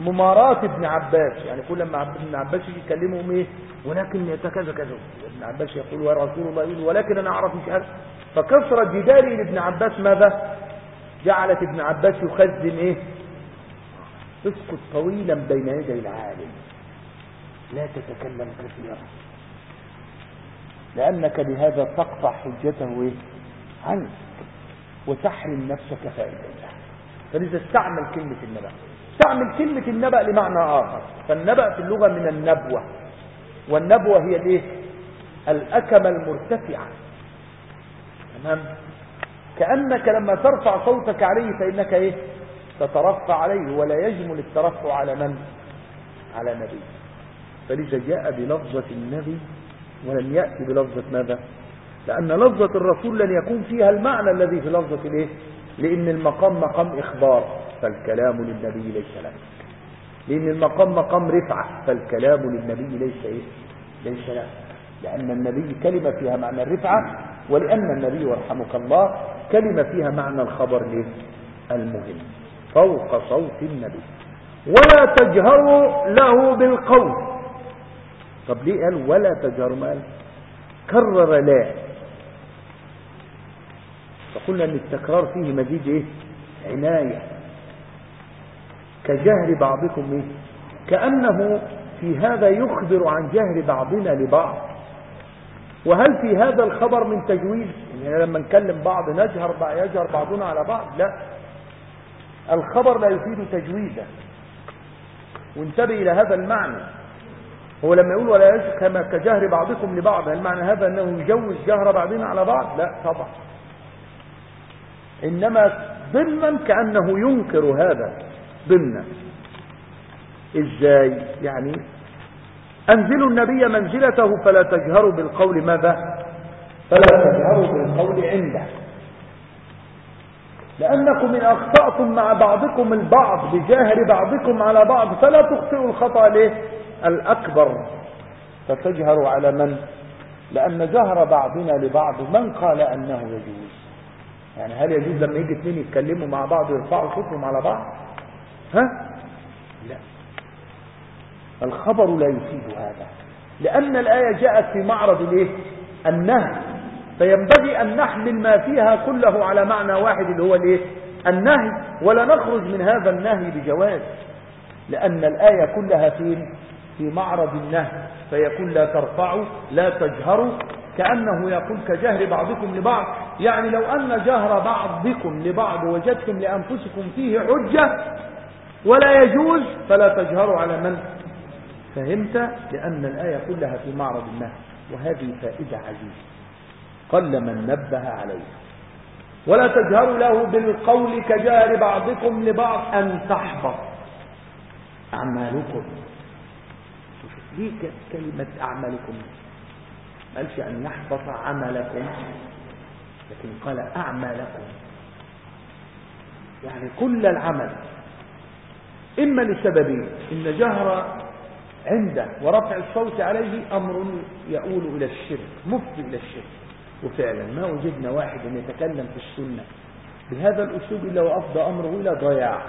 ممارات ابن عباس. يعني كل ما ابن عباس يكلمهم إيه؟ ولكن كذا كذا ابن عباس يقول ورسول الله يقول ولكن أنا أعرف مش عارف فكثرة جدالي لابن عباس ماذا؟ جعلت ابن عباس يخزن إيه؟ اسكت طويلا بين يدي العالم. لا تتكلم كثيرا لأنك بهذا تقطع حجته؟ عنك وتحرم نفسك فائدته فلذا استعمل كلمة النبأ. استعمل كلمة النبأ لمعنى آخر. فالنبأ في اللغة من النبوة. والنبوة هي الإيه؟ الأكمة المرتفعة. تمام؟ كأنك لما ترفع صوتك عليه فإنك إيه؟ تترفع عليه ولا يجمل الترفع على من؟ على نبي. فلذا جاء بلفظة النبي ولم يأتي بلفظة ماذا؟ لأن لفظة الرسول لن يكون فيها المعنى الذي في لفظة الايه؟ لأن المقام مقام إخبار فالكلام للنبي ليس له لأن المقام مقام رفعة فالكلام للنبي ليس إيه؟ ليس له لأن النبي كلمة فيها معنى الرفعة ولأن النبي ورحمك الله كلمة فيها معنى الخبر؟ المهم. فوق صوت النبي. ولا تجهروا له بالقول. طب ليه قال ولا تجهروا؟ ما قال. كرر لا. فقلنا إن التكرار فيه مزيد إيه؟ عناية. كجهر بعضكم إيه؟ كأنه في هذا يخبر عن جهر بعضنا لبعض. وهل في هذا الخبر من تجويز؟ يعني لما نكلم بعض نجهر يجهر بعضنا على بعض؟ لا. الخبر لا يفيد تجويزا وانتبه إلى هذا المعنى. هو لما يقول ولا يجهر كجهر بعضكم لبعض. هل معنى هذا أنه يجوز جهر بعضنا على بعض؟ لا طبعا. إنما ضمنا كأنه ينكر هذا ضمنا إزاي؟ يعني أنزلوا النبي منزلته فلا تجهروا بالقول ماذا؟ فلا تجهروا بالقول عنده. لأنكم إن أخطأتم مع بعضكم البعض بجاهر بعضكم على بعض فلا تخطئوا الخطأ ليه؟ الأكبر. فتجهروا على من؟ لأن جهر بعضنا لبعض. من قال أنه يجوز؟ يعني هل يجوز لما يجي اثنين يتكلموا مع بعض ويرفعوا صوتهم على بعض؟ ها؟ لا. الخبر لا يفيد هذا. لأن الآية جاءت في معرض الايه النهي. فينبغي أن نحمل ما فيها كله على معنى واحد اللي هو الإيه؟ النهي ولا نخرج من هذا النهي بجواز لأن الآية كلها في في معرض النهي فيكون لا ترفعوا لا تجهروا كأنه يقول كجهر بعضكم لبعض. يعني لو أن جهر بعضكم لبعض وجدتم لأنفسكم فيه حجة ولا يجوز فلا تجهروا على من؟ فهمت؟ لأن الآية كلها في معرض النهي وهذه فائدة عزيزة. قل من نبه عليه. ولا تجهروا له بالقول كجهر بعضكم لبعض أن تحبط أعمالكم. ليه كلمة أعمالكم؟ قالش أن يحبط عملكم لكن قال أعمالكم. يعني كل العمل إما لسببين إن جهر عنده ورفع الصوت عليه أمر يؤول إلى الشرك مفضي إلى الشرك. وفعلا ما وجدنا واحد يتكلم في السنة. بهذا الأسلوب إلا وأفضى أمره إلى ضياع.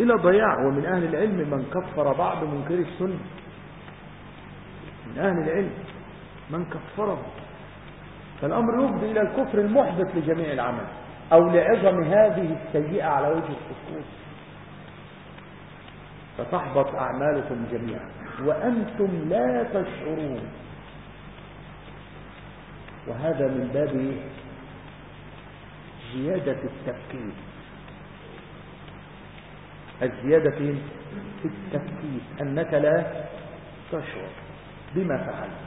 إلى ضياع ومن أهل العلم من كفر بعض منكر السنة. من أهل العلم من كفره فالأمر يفضي إلى الكفر المحبط لجميع العمل أو لعظم هذه السيئة على وجه الخصوص. فتحبط أعمالكم جميعا وأنتم لا تشعرون. وهذا من باب زيادة التفكير. الزيادة في التفكير أنك لا تشعر بما فعلت.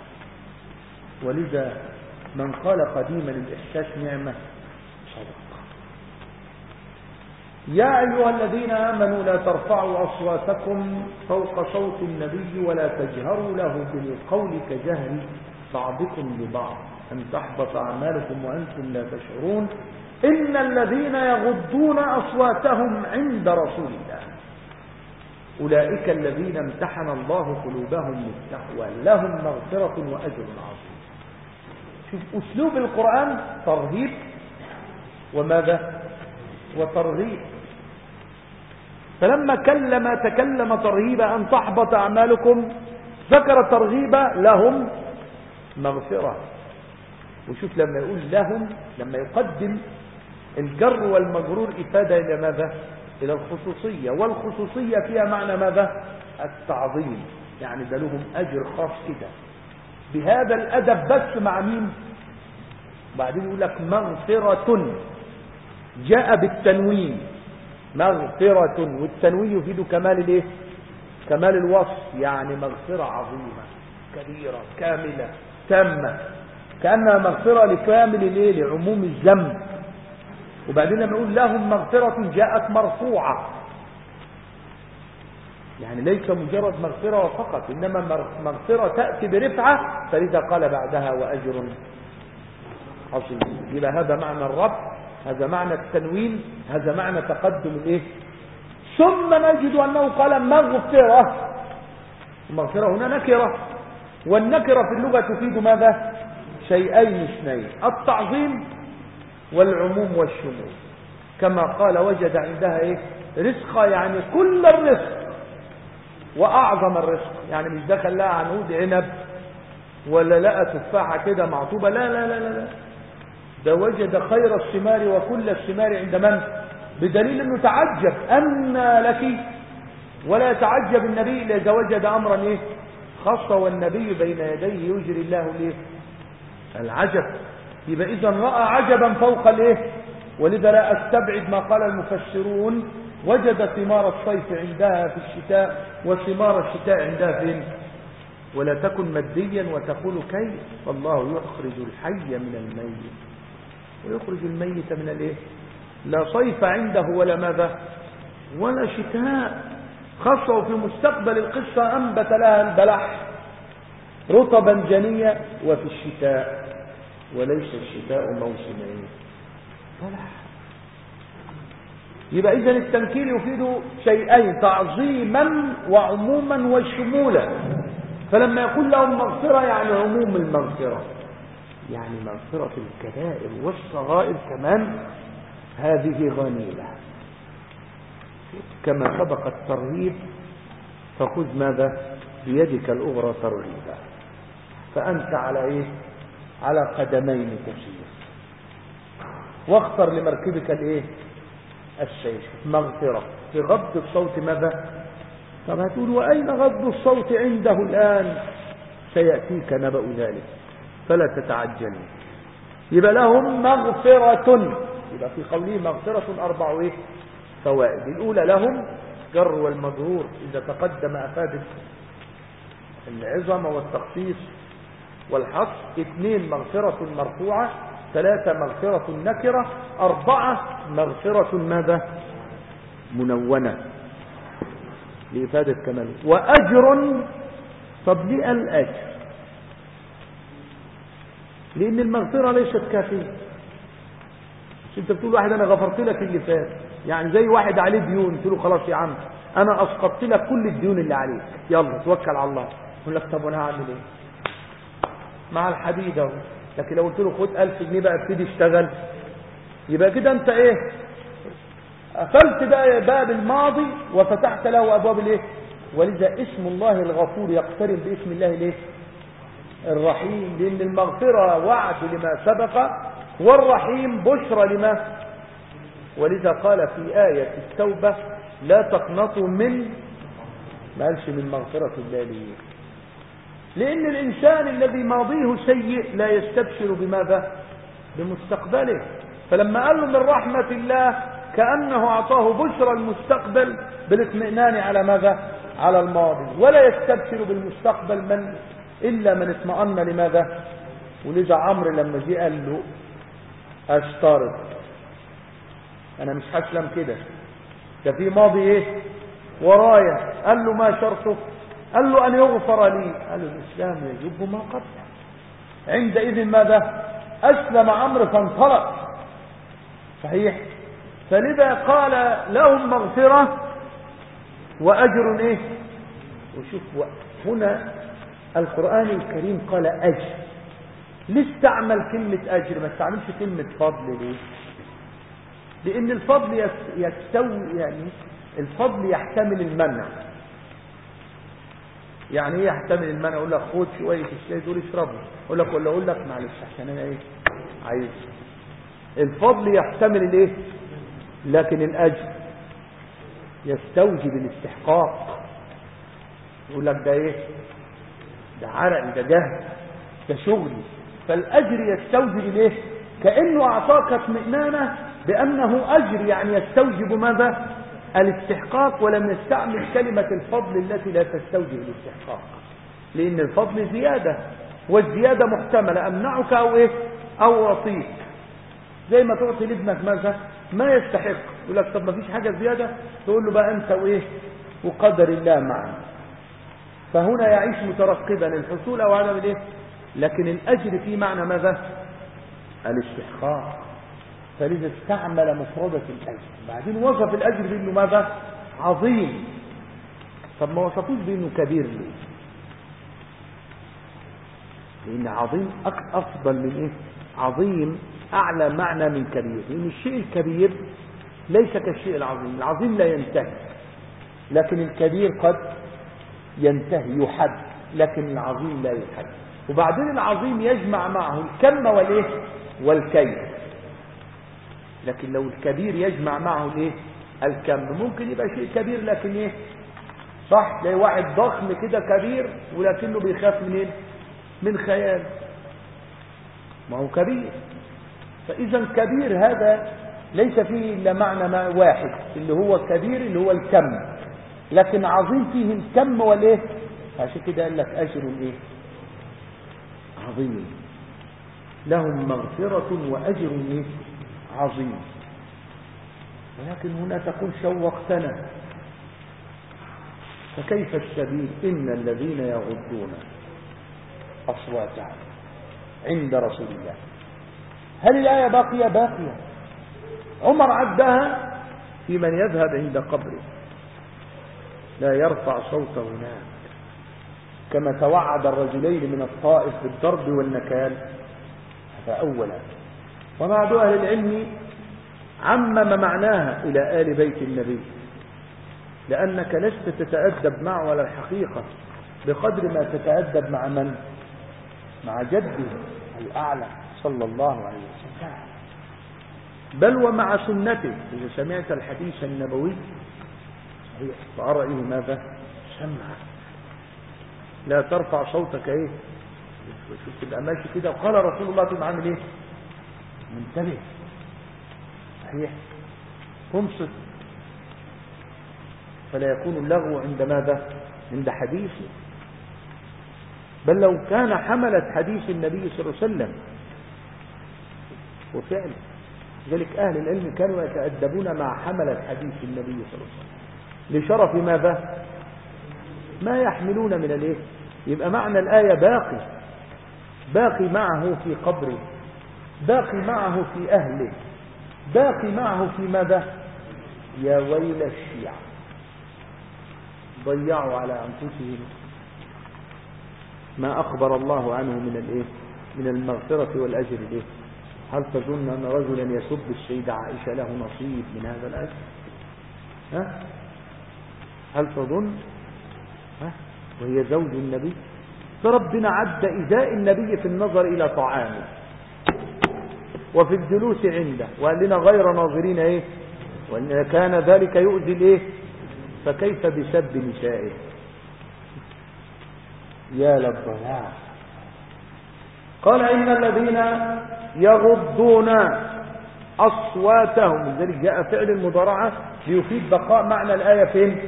ولذا من قال قديما الإحساس نعمة صدق. يا أيها الذين آمنوا لا ترفعوا أصواتكم فوق صوت النبي ولا تجهروا له بالقول كجهر بعضكم لبعض. أن تحبط أعمالكم وأنتم لا تشعرون. إن الذين يغضون أصواتهم عند رسول الله. أولئك الذين امتحن الله قلوبهم للتقوى. لهم مغفرة وأجر عظيم. شوف أسلوب القرآن ترهيب. وماذا؟ وترغيب. فلما كلم تكلم ترهيبا أن تحبط أعمالكم ذكر ترغيبا لهم مغفرة. وشوف لما يقول لهم لما يقدم الجر والمجرور إفادة إلى ماذا؟ إلى الخصوصية. والخصوصية فيها معنى ماذا؟ التعظيم. يعني ده لهم أجر خاص كده. بهذا الأدب بس مع مين؟ بعدين يقول لك مغفرة جاء بالتنوين. مغفرة والتنوين يفيد كمال الإيه؟ كمال الوصف. يعني مغفرة عظيمة كبيرة كاملة تامة. كأنها مغفرة لكامل الايه؟ لعموم الذنب. وبعدين لما يقول لهم مغفرة جاءت مرفوعة. يعني ليس مجرد مغفرة فقط إنما مغفرة تأتي برفعة فلذا قال بعدها وأجر عظيم. يبقى هذا معنى الرب هذا معنى التنوين هذا معنى تقدم الايه؟ ثم نجد أنه قال مغفرة. المغفرة هنا نكرة. والنكرة في اللغة تفيد ماذا؟ شيئين اثنين التعظيم والعموم والشمول. كما قال وجد عندها إيه؟ رزقا يعني كل الرزق وأعظم الرزق. يعني مش دخل لها عنود عنب ولا لقى تفاحة كده معطوبة. لا لا لا لا. ده وجد خير الثمار وكل الثمار عند من؟ بدليل إنه تعجب. ان لك ولا يتعجب النبي إذا وجد أمرا إيه؟ خاصة والنبي بين يديه يجري الله ليه العجب. يبقى إذا رأى عجبا فوق الإيه؟ ولذا لا أستبعد ما قال المفسرون. وجد ثمار الصيف عندها في الشتاء وثمار الشتاء عندها فين؟ ولا تكن ماديا وتقول كيف والله يخرج الحي من الميت. ويخرج الميت من الإيه؟ لا صيف عنده ولا ماذا؟ ولا شتاء. خاصة في مستقبل القصة أنبت لها البلح رطبا جنيا وفي الشتاء. وليس الشتاء موسمين. بلح يبقى إذا التنكير يفيد شيئين تعظيما وعموما وشمولا. فلما يقول لهم مغفرة يعني عموم المغفرة. يعني مغفرة الكبائر والصغائر كمان هذه غنيمة كما سبق الترهيب فخذ ماذا؟ بيدك الأخرى ترهيبا فأنت على إيه؟ على قدمين تسير واختر لمركبك الإيه؟ السيف مغفرة. في غض الصوت ماذا؟ طب هتقول وأين غض الصوت عنده الآن؟ سيأتيك نبأ ذلك. فلا تتعجل يبقى لهم مغفرة. يبقى في قوله مغفرة أربع إيه؟ فوائد. الأولى لهم جر والمجرور. إذا تقدم أفاد العظم والتخصيص والحصر اثنين مغفرة مرفوعة ثلاثة مغفرة نكرة أربعة مغفرة ماذا؟ منونة. لإفادة كمال. وأجر طب ليه الأجر. لأن المغفرة ليست كافية. مش أنت بتقول واحد أنا غفرت لك اللي فات يعني زي واحد عليه ديون قلت له خلاص يا عم أنا أسقطت لك كل الديون اللي عليك. يلا توكل على الله. يقول لك طب وأنا هعمل إيه؟ مع الحديد أهو. لكن لو قلت له خد 1000 جنيه بقى ابتدي اشتغل. يبقى كده أنت إيه؟ قفلت بقى باب الماضي وفتحت له أبواب الإيه؟ ولذا اسم الله الغفور يقترن باسم الله الإيه؟ الرحيم. لأن المغفرة وعد لما سبق والرحيم بشرى لما. ولذا قال في آية التوبة لا تقنطوا من ما قالش من مغفرة الله ليه لأن الإنسان الذي ماضيه سيء لا يستبشر بماذا؟ بمستقبله. فلما قال له من رحمة الله كأنه أعطاه بشرى المستقبل بالاطمئنان على ماذا؟ على الماضي. ولا يستبشر بالمستقبل من؟ إلا من اطمأن لماذا؟ ولذا عمرو لما جه قال له أشترط. أنا مش هسلم كده. ده في ماضي إيه؟ ورايا. قال له ما شرطه قال له أن يغفر لي. قال له الإسلام يجب ما قبل. عندئذ ماذا؟ أسلم عمرو فانطلق صحيح؟ فلذا قال لهم مغفرة وأجر إيه؟ وشوف هنا القرآن الكريم قال أجر. ليه استعمل كلمة أجر؟ ما استعملش كلمة فضل ليه؟ لأن الفضل يستوي يعني الفضل يحتمل المنع. يعني إيه يحتمل المنع أقول لك خد شوية الشاي دول اشربه أقول لك ولا أقول لك معلش عشان أنا إيه عايز. الفضل يحتمل الإيه؟ لكن الأجر يستوجب الاستحقاق. يقول لك ده إيه؟ ده عرق ده جهد ده شغلي فالأجر يستوجب الإيه؟ كأنه أعطاك اطمئنانة بأنه أجر يعني يستوجب ماذا؟ الاستحقاق ولم يستعمل كلمة الفضل التي لا تستوجب الاستحقاق. لأن الفضل زيادة والزيادة محتملة. أمنعك أو إيه؟ أو أعطيك. زي ما تعطي لابنك ماذا ما يستحق. يقول لك طب ما فيش حاجة زيادة؟ تقول له بقى أنت وإيه؟ وقدر الله معنا فهنا يعيش مترقبا الحصول أو عدم الإيه؟ لكن الأجر في معنى ماذا؟ الاستحقاق. فلذا استعمل مفردة الأجر. بعدين وصف الأجر بأنه ماذا؟ عظيم. طب ما وصفوش بأنه كبير ليه؟ لأن عظيم أفضل من إيه؟ عظيم أعلى معنى من كبير. لأن الشيء الكبير ليس كالشيء العظيم. العظيم لا ينتهي. لكن الكبير قد ينتهي يحد. لكن العظيم لا يحد. وبعدين العظيم يجمع معه الكم والإيه؟ والكيف. لكن لو الكبير يجمع معه الايه الكم. ممكن يبقى شيء كبير لكن إيه؟ صح تلاقي واحد ضخم كده كبير ولكنه بيخاف من إيه؟ من خيال. ما هو كبير. فإذا كبير هذا ليس فيه إلا معنى ما واحد اللي هو كبير اللي هو الكم. لكن عظيم فيه الكم والإيه؟ عشان كده قال لك أجر إيه؟ عظيم. لهم مغفرة وأجر إيه؟ عظيم. ولكن هنا تقول شوقتنا. فكيف السبيل؟ إن الذين يغضون أصواتهم عند رسول الله. هل الآية باقية؟ باقية. عمر عدها في من يذهب عند قبره. لا يرفع صوته هناك. كما توعد الرجلين من الطائف بالضرب والنكال. هذا أولا وبعض أهل العلم عمم معناها إلى آل بيت النبي لأنك لست تتأدب معه على الحقيقة بقدر ما تتأدب مع من؟ مع جده الأعلى صلى الله عليه وسلم. بل ومع سنته إذا سمعت الحديث النبوي صحيح ماذا؟ سمع. لا ترفع صوتك إيه؟ تبقى ماشي كده. وقال رسول الله تبقى عامل إيه؟ منتبه. صحيح. تنصت فلا يكون اللغو عند ماذا؟ عند حديثه بل لو كان حملت حديث النبي صلى الله عليه وسلم. وفعلا ذلك أهل العلم كانوا يتأدبون مع حملة حديث النبي صلى الله عليه وسلم. لشرف ماذا؟ ما يحملون من الإيه؟ يبقى معنى الآية باقي. باقي معه في قبره. باقي معه في أهله. باقي معه في ماذا؟ يا ويل الشيعة. ضيعوا على أنفسهم ما أخبر الله عنه من الإيه؟ من المغفرة والأجر الإيه هل تظن أن رجلا يسب السيدة عائشة له نصيب من هذا الأجر؟ ها؟ هل تظن؟ ها؟ وهي زوج النبي. فربنا عد إزاء النبي في النظر إلى طعامه. وفي الجلوس عنده. وقال لنا غير ناظرين إيه؟ وإن كان ذلك يؤذي الإيه؟ فكيف بسب نسائه؟ يا للضياع قال إن الذين يغضون أصواتهم لذلك جاء فعل المضارعة ليفيد بقاء معنى الآية فين؟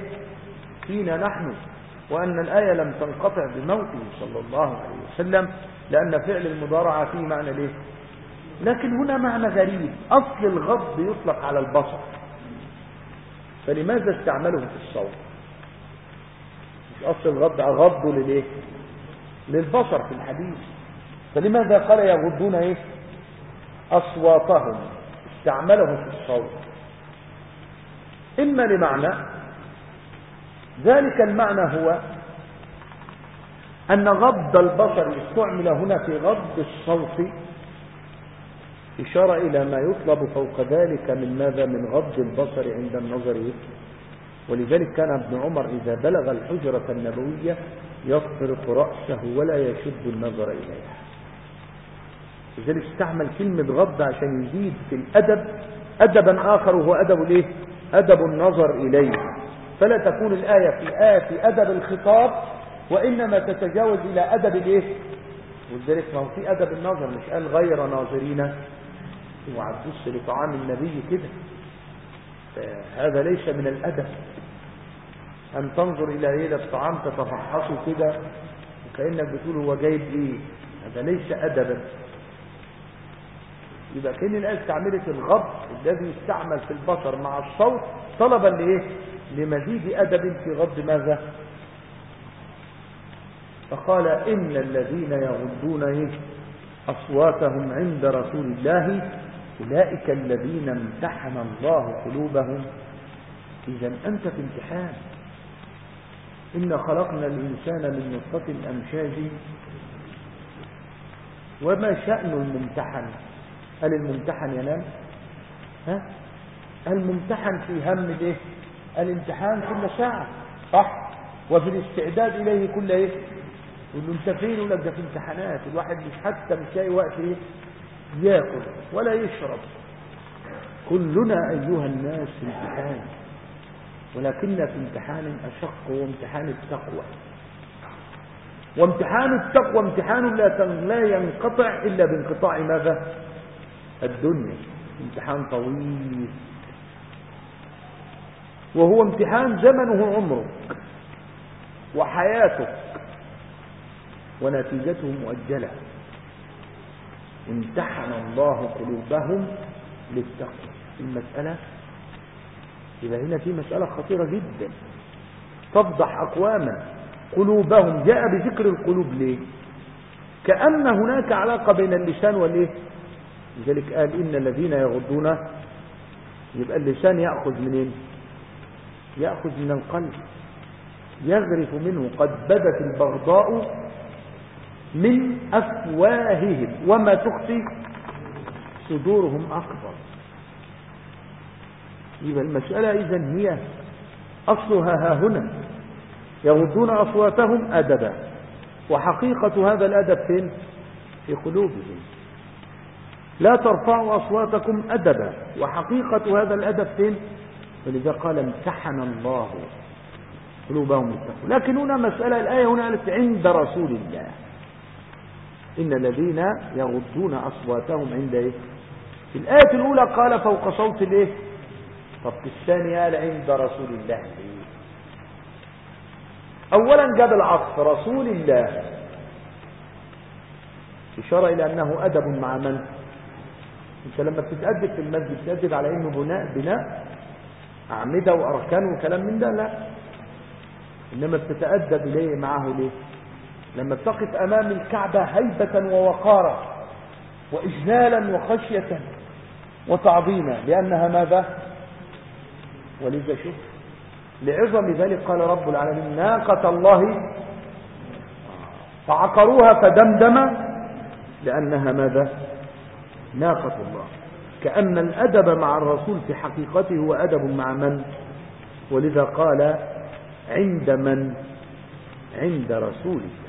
فينا نحن. وأن الآية لم تنقطع بموته صلى الله عليه وسلم لأن فعل المضارعة فيه معنى ليه لكن هنا معنى غريب. أصل الغض يطلق على البصر. فلماذا استعمله في الصوت مش أصل الغض أغض لليه للبصر في الحديث. فلماذا قال يغضون إيه؟ أصواتهم. استعمله في الصوت إما لمعنى ذلك المعنى هو أن غض البصر استعمل هنا في غض الصوت إشارة إلى ما يطلب فوق ذلك من ماذا؟ من غض البصر عند النظر. ولذلك كان ابن عمر إذا بلغ الحجرة النبوية يطرق رأسه ولا يشد النظر إليها. لذلك استعمل كلمة غض عشان يزيد في الأدب أدبا آخر وهو أدب الإيه؟ أدب النظر إليه. فلا تكون الآية في آية في أدب الخطاب وإنما تتجاوز إلى أدب الإيه؟ ولذلك ما هو في أدب النظر مش قال غير ناظرين. تبص لطعام النبي كده. هذا ليس من الأدب أن تنظر إلى إيه؟ الطعام تتفحصه كده وكأنك بتقول هو جايب إيه؟ هذا ليس أدبا. يبقى كأن الآية استعملت الغض الذي يستعمل في البصر مع الصوت طلبا لإيه؟ لمزيد أدب في غض ماذا؟ فقال إن الذين يغضون إيه؟ أصواتهم عند رسول الله أولئك الذين امتحن الله قلوبهم. إذا أنت في امتحان. إن خلقنا الإنسان من نطفة أمشاج وما شأن الممتحن؟ هل الممتحن ينام؟ ها؟ الممتحن في هم الايه الامتحان كل ساعة. صح؟ وفي الاستعداد إليه كل إيه يقول له أنت فين لك ده في امتحانات؟ الواحد مش حتى مش لاقي وقت إيه؟ ياكل ولا يشرب. كلنا أيها الناس في امتحان ولكن في امتحان أشق هو امتحان التقوى. وامتحان التقوى امتحان لا لا ينقطع إلا بانقطاع ماذا؟ الدنيا. امتحان طويل. وهو امتحان زمنه عمرك وحياتك ونتيجته مؤجلة. امتحن الله قلوبهم للتقوى. المسألة إذا هنا في مسألة خطيرة جدا. تفضح أقواما قلوبهم. جاء بذكر القلوب ليه؟ كأن هناك علاقة بين اللسان والإيه؟ لذلك قال إن الذين يغضون يبقى اللسان يأخذ منين؟ يأخذ من القلب. يغرف منه. قد بدت البغضاء من أفواههم وما تخفي صدورهم أكبر. يبقى المسألة إذن هي أصلها ها هنا. يغضون أصواتهم أدبا. وحقيقة هذا الأدب فين؟ في قلوبهم. لا ترفعوا أصواتكم أدبا. وحقيقة هذا الأدب فين؟ ولذا قال امتحن الله قلوبهم لكن هنا مسألة الآية هنا قالت عند رسول الله. إن الذين يغضون أصواتهم عند إيه؟ في الآية الأولى قال فوق صوت الإيه؟ طب الثانية عند رسول الله. أولا جاب العطف رسول الله. إشارة إلى أنه أدب مع من؟ أنت لما بتتأدب في المسجد بتتأدب على أنه بناء بناء أعمدة وأركان وكلام من ده؟ لا. إنما بتتأدب إليه معه ليه؟ لما بتقف أمام الكعبة هيبة ووقارا وإجلالا وخشية وتعظيما لأنها ماذا؟ ولذا شوف لعظم ذلك قال رب العالمين ناقة الله. فعقروها فدمدم لأنها ماذا؟ ناقة الله. كأن الأدب مع الرسول في حقيقته هو أدب مع من؟ ولذا قال عند من؟ عند رسول الله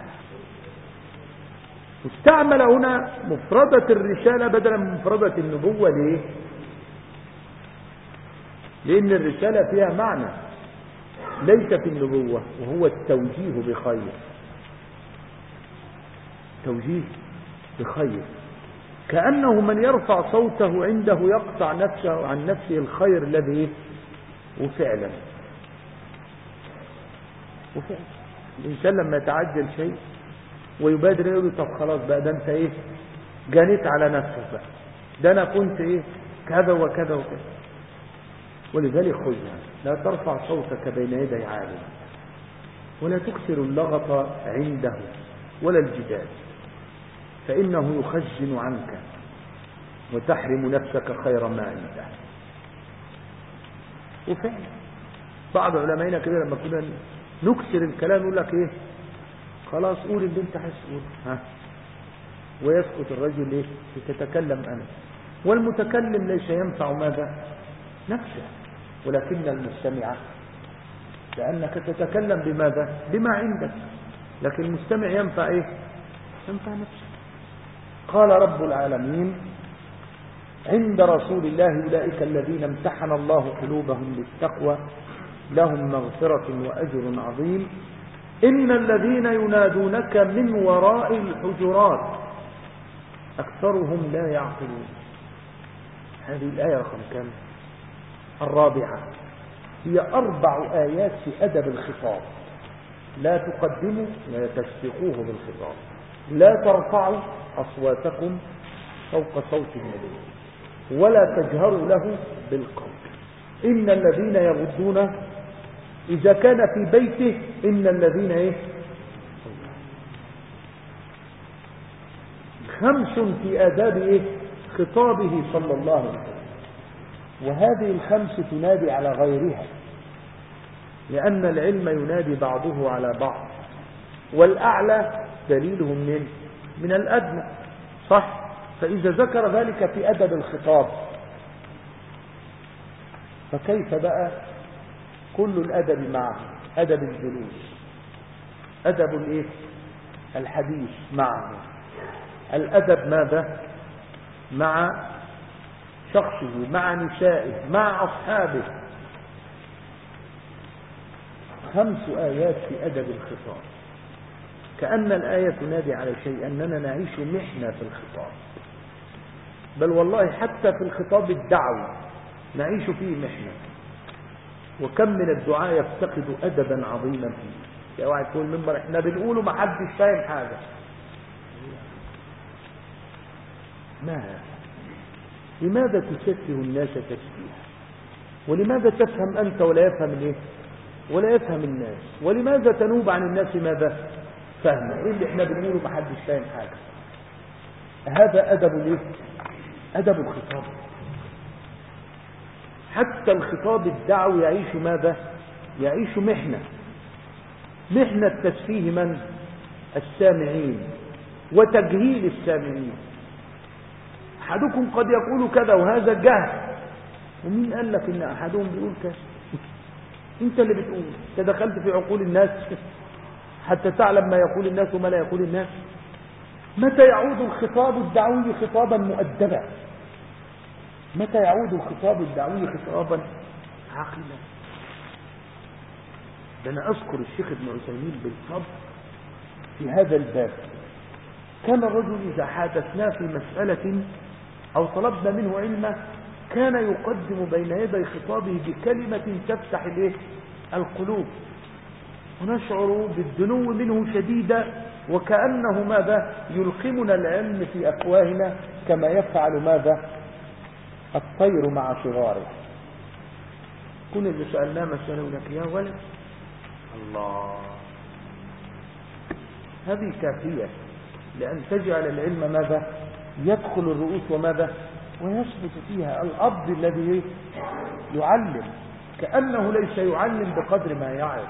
استعمل هنا مفردة الرسالة بدلا من مفردة النبوة. ليه؟ لأن الرسالة فيها معنى ليس في النبوة وهو التوجيه بخير. توجيه بخير. كأنه من يرفع صوته عنده يقطع نفسه عن نفسه الخير الذي وفعلا. وفعلا. الإنسان لما يتعجل شيء ويبادر يقول له طب خلاص بقى ده أنت إيه؟ جنيت على نفسك بقى. ده أنا كنت إيه؟ كذا وكذا وكذا. ولذلك خذها لا ترفع صوتك بين يدي عالم. ولا تكثر اللغط عنده ولا الجدال. فإنه يخزن عنك وتحرم نفسك خير ما عنده وفعلا بعض علمائنا كده لما كنا نكسر الكلام يقول لك إيه؟ خلاص قول اللي انت تقوله ها. ويسكت الرجل إيه تتكلم أنا. والمتكلم ليس ينفع ماذا؟ نفسه. ولكن المستمع لأنك تتكلم بماذا؟ بما عندك. لكن المستمع ينفع إيه؟ ينفع نفسه. قال رب العالمين عند رسول الله أولئك الذين امتحن الله قلوبهم للتقوى لهم مغفرة وأجر عظيم. إن الذين ينادونك من وراء الحجرات أكثرهم لا يعقلون. هذه الآية رقم كم الرابعة. هي أربع آيات في أدب الخطاب. لا تقدموا ولا تسبقوه بالخطاب. لا ترفعوا أصواتكم فوق صوت النبي. ولا تجهروا له بالقول. إن الذين يغضون إذا كان في بيته إن الذين إيه؟ خمس في آداب إيه؟ خطابه صلى الله عليه وسلم. وهذه الخمس تنادي على غيرها لأن العلم ينادي بعضه على بعض. والأعلى دليله من؟ من الأدنى صح؟ فإذا ذكر ذلك في أدب الخطاب فكيف بقى؟ كل الأدب معه أدب الجلوس. أدب الإيه؟ الحديث معه. الأدب ماذا؟ مع شخصه مع نسائه مع أصحابه. خمس آيات في أدب الخطاب. كأن الآية تنادي على شيء أننا نعيش محنة في الخطاب. بل والله حتى في الخطاب الدعوي نعيش فيه محنة. وكم من الدعاء يفتقد أدبا عظيما فيه. يا واحد تقول المنبر إحنا بنقوله ما حدش فاهم حاجة. ما لماذا تسفه الناس تسفيها ولماذا تفهم أنت ولا يفهم الايه ولا يفهم الناس. ولماذا تنوب عن الناس ماذا؟ فهم إيه اللي إحنا بنقوله ما حدش فاهم حاجة؟ هذا أدب الايه أدب الخطاب. حتى الخطاب الدعوي يعيش ماذا؟ يعيش محنة. محنة تسفيه من؟ السامعين. وتجهيل السامعين. أحدكم قد يقول كذا وهذا جهل. ومين قال لك إن أحدهم بيقول كذا؟ أنت اللي بتقول. أنت دخلت في عقول الناس. حتى تعلم ما يقول الناس وما لا يقول الناس. متى يعود الخطاب الدعوي خطابا مؤدبا؟ متى يعود الخطاب الدعوي خطابا؟ عاقلا ده أنا أذكر الشيخ ابن عثيمين بالصبر في هذا الباب. كان الرجل إذا حادثنا في مسألة أو طلبنا منه علما كان يقدم بين يدي خطابه بكلمة تفتح الإيه؟ القلوب. ونشعر بالدنو منه شديدا وكأنه ماذا؟ يلقمنا العلم في أفواهنا كما يفعل ماذا؟ الطير مع صغاره. كل اللي سألناه مسألة لك يا ولد الله. هذه كافية. لأن تجعل العلم ماذا؟ يدخل الرؤوس وماذا؟ ويثبت فيها. الأب الذي يعلم. كأنه ليس يعلم بقدر ما يعرف.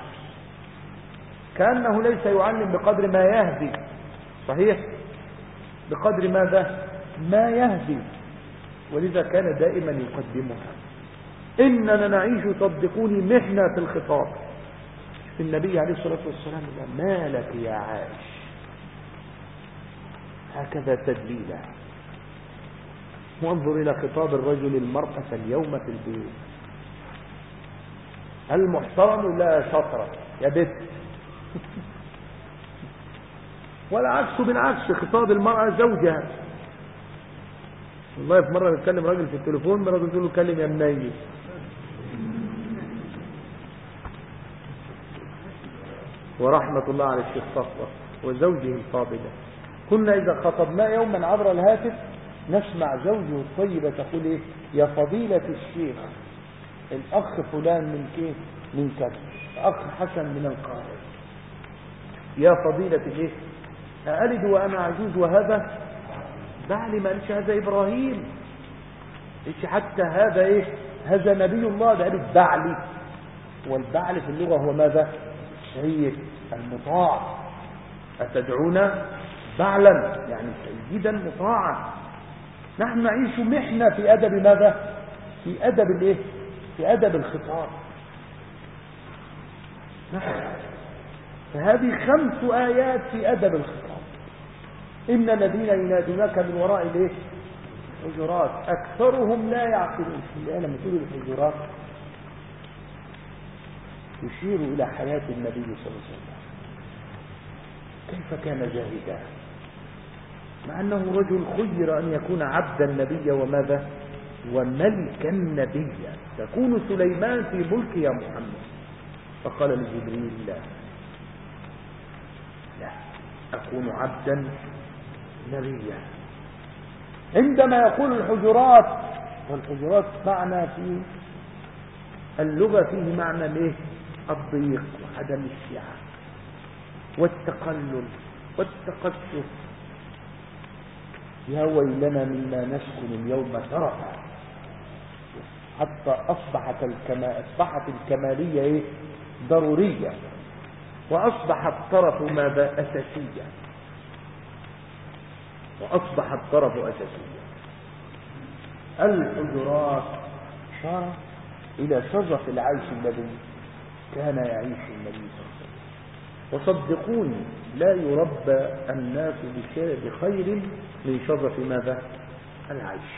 كأنه ليس يعلم بقدر ما يهدي. صحيح؟ بقدر ماذا؟ ما يهدي. ولذا كان دائما يقدمها. إننا نعيش صدقوني محنة في الخطاب. النبي عليه الصلاة والسلام ما لك يا عائش؟ هكذا تدليلا. وانظر إلى خطاب الرجل المرأة اليوم في البيت المحترم لا شطرة يا بت. ولا عكسه بالعكس خطاب المرأة زوجها. والله في مرة بتكلم راجل في التليفون مرة تقول له كلم يا منيل ورحمة الله على الشيخ صفوة وزوجه الفاضلة. كنا إذا خطبنا يوما عبر الهاتف نسمع زوجه الطيبة تقول إيه؟ يا فضيلة الشيخ الأخ فلان من كيف من كذا أخ حسن من القاهرة. يا فضيلة الشيخ أألد وأنا عجوز وهذا؟ بعلي ما قالش هذا إبراهيم. إيش حتى هذا إيه هذا نبي الله ده قالت بعلي والبعل في اللغة هو ماذا؟ الشريك المطاع. أتدعون بعلا؟ يعني سيدا مطاعا. نحن نعيش محنة في أدب ماذا؟ في أدب الإيه؟ في أدب الخطاب. نعم. فهذه خمس آيات في أدب الخطاب. إن الذين ينادونك من وراء الايه الحجرات أكثرهم لا يعقلون. الآن لما تقول الحجرات يشير إلى حياة النبي صلى الله عليه وسلم. كيف كان زاهدا مع أنه رجل خير أن يكون عبدا نبيا وماذا؟ وملكا نبيا تكون سليمان في ملك يا محمد. فقال لجبريل لا. لا. أكون عبدا نبيا عندما يقول الحجرات والحجرات معنى في اللغة فيه معنى الايه الضيق وعدم السعة والتقلل والتقشف يا ويلنا مما نسكن اليوم ترفا حتى أصبحت الكما أصبحت الكمالية إيه؟ ضرورية وأصبح الطرف ماذا أساسية وأصبح الطرف أساسية الحجرات إشارة إلى شرف العيش الذي كان يعيش النبي صلى الله عليه وسلم. وصدقوني لا يربى الناس بخير من شرف ماذا؟ العيش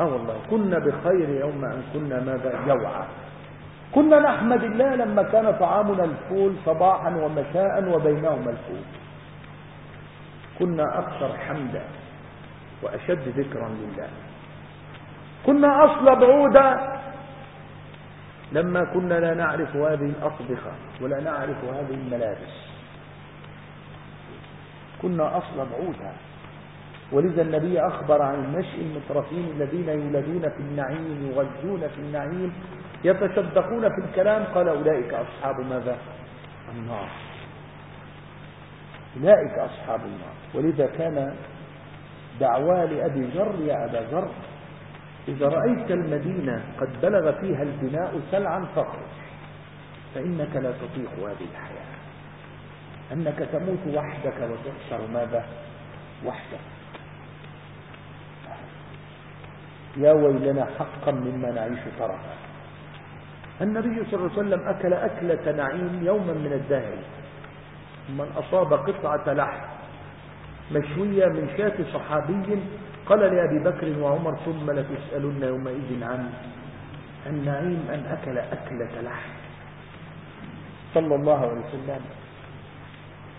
آه والله كنا بخير يوم أن كنا ماذا؟ جوعا كنا نحمد الله لما كان طعامنا الفول صباحا ومساء وبينهما الفول. كنا أكثر حمدا وأشد ذكرا لله. كنا أصل بعودا. لما كنا لا نعرف هذه الأطبخة ولا نعرف هذه الملابس. كنا أصلا بعودا. ولذا النبي أخبر عن النشء المترفين الذين يولدون في النعيم يغذون في النعيم يتصدقون في الكلام قال أولئك أصحاب ماذا؟ النار. أولئك أصحاب النار. ولذا كان دعوى لأبي ذر يا أبا ذر إذا رأيت المدينة قد بلغ فيها البناء سلعا فاخرج فإنك لا تطيق هذه الحياة. أنك تموت وحدك وتحشر ماذا؟ وحدك. يا ويلنا حقا مما نعيش طرفا النبي صلى الله عليه وسلم أكل أكلة نعيم يوما من الدهر. من أصاب قطعة لحم. مشوية من شاة صحابي. قال لأبي بكر وعمر ثم لتسألن يومئذ عن النعيم أن أكل أكلة لحم. صلى الله عليه وسلم.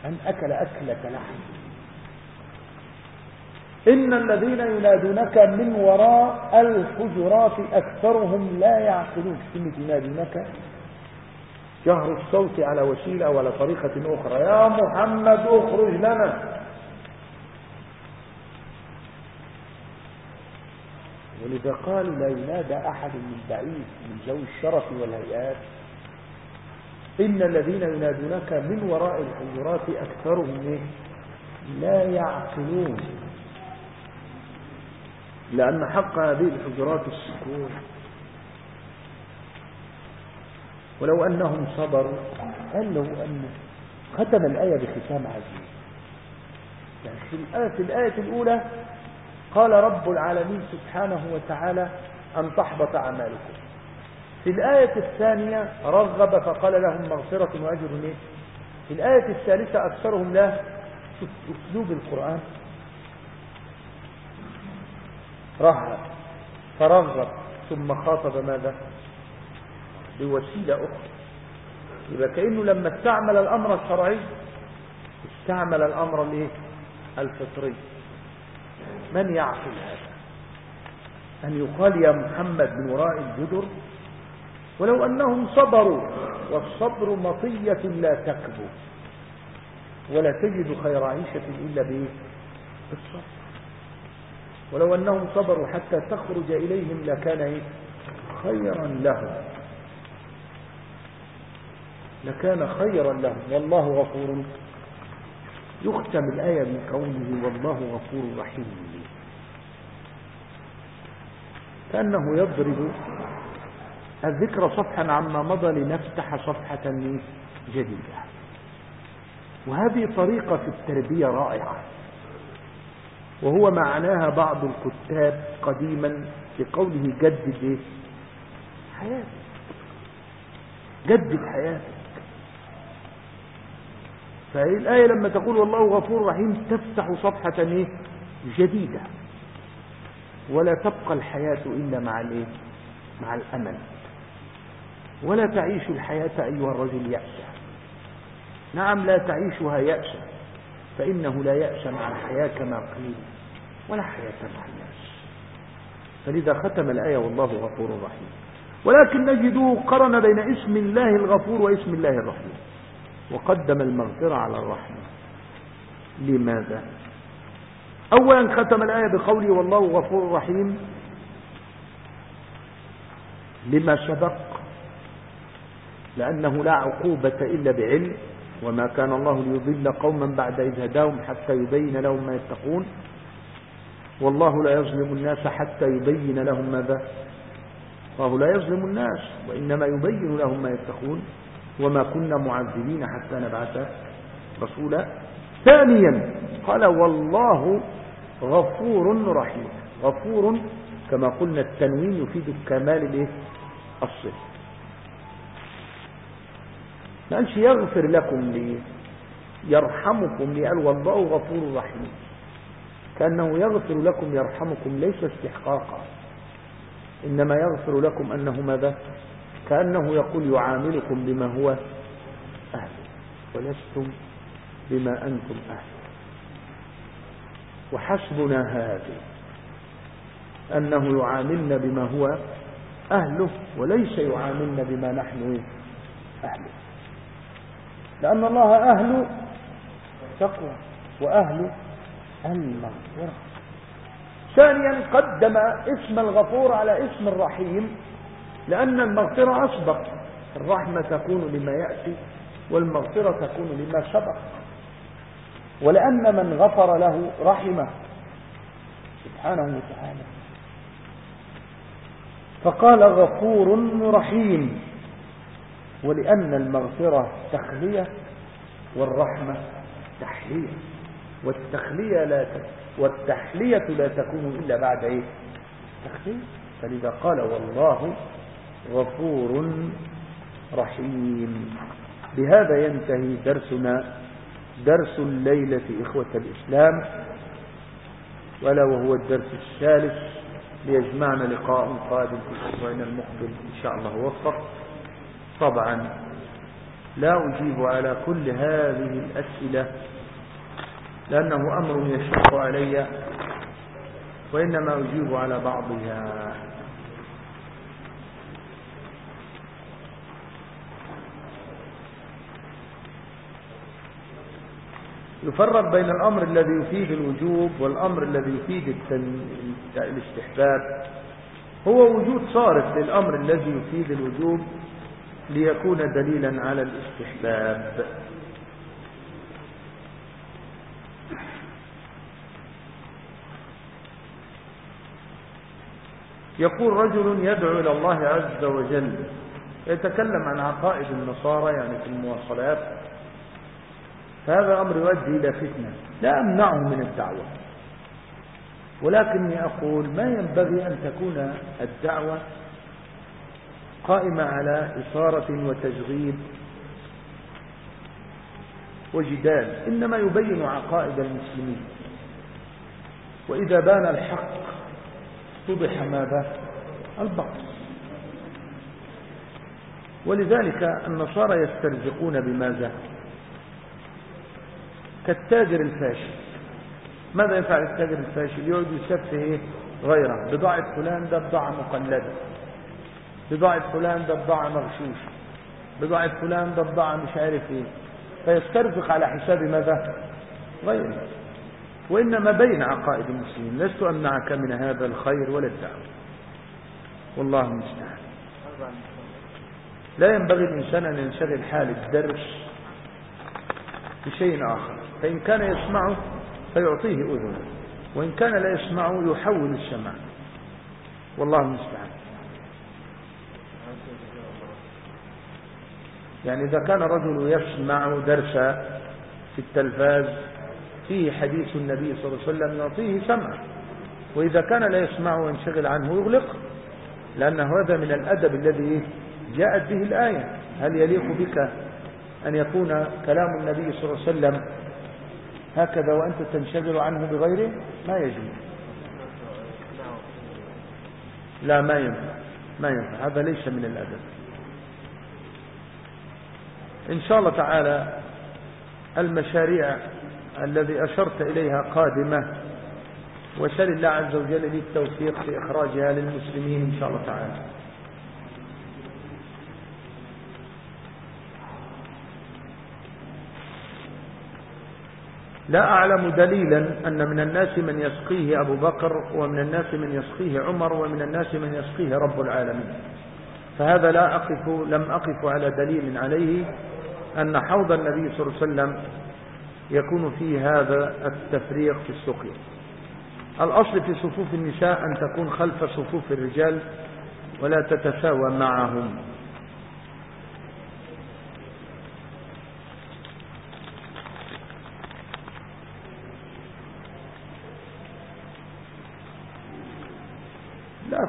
أن أكل أكلة لحم. إن الذين ينادونك من وراء الحجرات أكثرهم لا يعقلون. كلمة ينادونك جهر الصوت على وسيلة ولا طريقة أخرى. يا محمد اخرج لنا. ولذا قال لا ينادى أحد من بعيد من ذوي الشرف والهيئات. إن الذين ينادونك من وراء الحجرات أكثرهم لا يعقلون. لأن حق هذه الحجرات السكون. ولو أنهم صبروا قال له أن ختم الآية بختام عزيز. يعني في الآية, الأولى قال رب العالمين سبحانه وتعالى أن تحبط أعمالكم. في الآية الثانية رغب فقال لهم مغفرة وأجر؟ في الآية الثالثة أكثرهم لا أسلوب القرآن رهب فرغب ثم خاطب ماذا؟ بوسيلة أخرى. يبقى كأنه لما استعمل الأمر الشرعي استعمل الأمر الإيه؟ الفطري. من يعقل هذا أن يقال يا محمد من وراء الجدر ولو أنهم صبروا والصبر مطية لا تكبو ولا تجد خير عيشة إلا بالصبر. ولو أنهم صبروا حتى تخرج إليهم لكان إيه؟ خيرا لهم. لكان خيرا لهم. والله غفور. يختم الآية بقوله والله غفور رحيم. كأنه يضرب الذكر صفحا عما مضى لنفتح صفحة جديدة. وهذه طريقة في التربية رائعة. وهو معناها بعض الكتاب قديما بقوله جدد إيه حياتك جدد حياتك فهي الآية لما تقول والله غفور رحيم تفتح صفحة إيه؟ جديدة. ولا تبقى الحياة إلا مع الإيه؟ مع الأمل. ولا تعيش الحياة أيها الرجل يأسا نعم لا تعيشها يأسا فإنه لا يأس مع الحياة كما قيل ولا حياة مع الناس. فلذا ختم الآية والله غفور رحيم. ولكن نجده قرن بين اسم الله الغفور واسم الله الرحيم. وقدم المغفرة على الرحمة. لماذا؟ أولا ختم الآية بقوله والله غفور رحيم. لما سبق لأنه لا عقوبة إلا بعلم وما كان الله ليضل قوما بعد إذ هداهم حتى يبين لهم ما يتقون. والله لا يظلم الناس حتى يبين لهم ماذا؟ الله لا يظلم الناس وإنما يبين لهم ما يتقون. وما كنا معذبين حتى نبعث رسولا. ثانيا قال والله غفور رحيم. غفور كما قلنا التنوين يفيد كمال الصفة. ما قالش يغفر لكم ليه يرحمكم ليه قال والله غفور رحيم. كأنه يغفر لكم يرحمكم ليس استحقاقا. إنما يغفر لكم أنه ماذا؟ كأنه يقول يعاملكم بما هو أهل ولستم بما أنتم أهل. وحسبنا هذا أنه يعاملنا بما هو أهله وليس يعاملنا بما نحن أهله. لأن الله أهل تقوى وأهل المغفرة ثانيا قدم اسم الغفور على اسم الرحيم. لأن المغفرة أسبق. الرحمة تكون لما يأتي والمغفرة تكون لما سبق. ولأن من غفر له رحمه. سبحانه وتعالى. فقال غفور رحيم. ولأن المغفرة تخلية والرحمة تحلية. والتخلية لا. والتحلية لا تكون إلا بعد إيه؟ تخلية. فلذا قال والله غفور رحيم. بهذا ينتهي درسنا درس الليلة إخوة الإسلام ولا وهو الدرس الثالث ليجمعنا لقاء قادم في الأسبوعين المقبل إن شاء الله وفق. طبعا لا أجيب على كل هذه الأسئلة لأنه أمر يشق علي وإنما أجيب على بعضها. يفرق بين الأمر الذي يفيد الوجوب والأمر الذي يفيد الاستحباب. هو وجود صارف للأمر الذي يفيد الوجوب ليكون دليلا على الاستحباب. يقول رجل يدعو إلى الله عز وجل يتكلم عن عقائد النصارى يعني في المواصلات فهذا أمر يؤدي إلى فتنة. لا أمنعه من الدعوة. ولكني أقول ما ينبغي أن تكون الدعوة قائمة على إثارة وتشغيل وجدال إنما يبين عقائد المسلمين. وإذا بان الحق اتضح ماذا؟ الباطل. ولذلك النصارى يسترزقون بماذا؟ كالتاجر الفاشل. ماذا يفعل التاجر الفاشل؟ يقعد يسفه إيه؟ غيره. بضاعة فلان ده بضاعة مقلدة. بضاعة فلان ده بضاعة مغشوشة. بضاعة فلان ده بضاعة مش عارف إيه. فيسترزق على حساب ماذا؟ غيره. وإنما بين عقائد المسلمين. لست أمنعك من هذا الخير ولا الدعوة. والله المستعان. لا ينبغي الإنسان أن ينشغل حال الدرس بشيء آخر. فإن كان يسمعه فيعطيه أذنه وإن كان لا يسمعه يحول السمع والله المستعان. يعني إذا كان رجل يسمع درسا في التلفاز فيه حديث النبي صلى الله عليه وسلم يعطيه سمع. وإذا كان لا يسمع وينشغل عنه يغلق لأن هذا من الأدب الذي جاءت به الآية. هل يليق بك أن يكون كلام النبي صلى الله عليه وسلم هكذا وأنت تنشغل عنه بغيره؟ ما يجوز. لا ما ينفع. ما ينفع. هذا ليس من الأدب. إن شاء الله تعالى المشاريع الذي أشرت إليها قادمة وسل الله عز وجل لي التوفيق في إخراجها للمسلمين إن شاء الله تعالى. لا أعلم دليلا أن من الناس من يسقيه أبو بكر ومن الناس من يسقيه عمر ومن الناس من يسقيه رب العالمين. فهذا لا أقف لم أقف على دليل عليه أن حوض النبي صلى الله عليه وسلم يكون فيه هذا التفريق في السقيا الأصل في صفوف النساء أن تكون خلف صفوف الرجال ولا تتساوى معهم.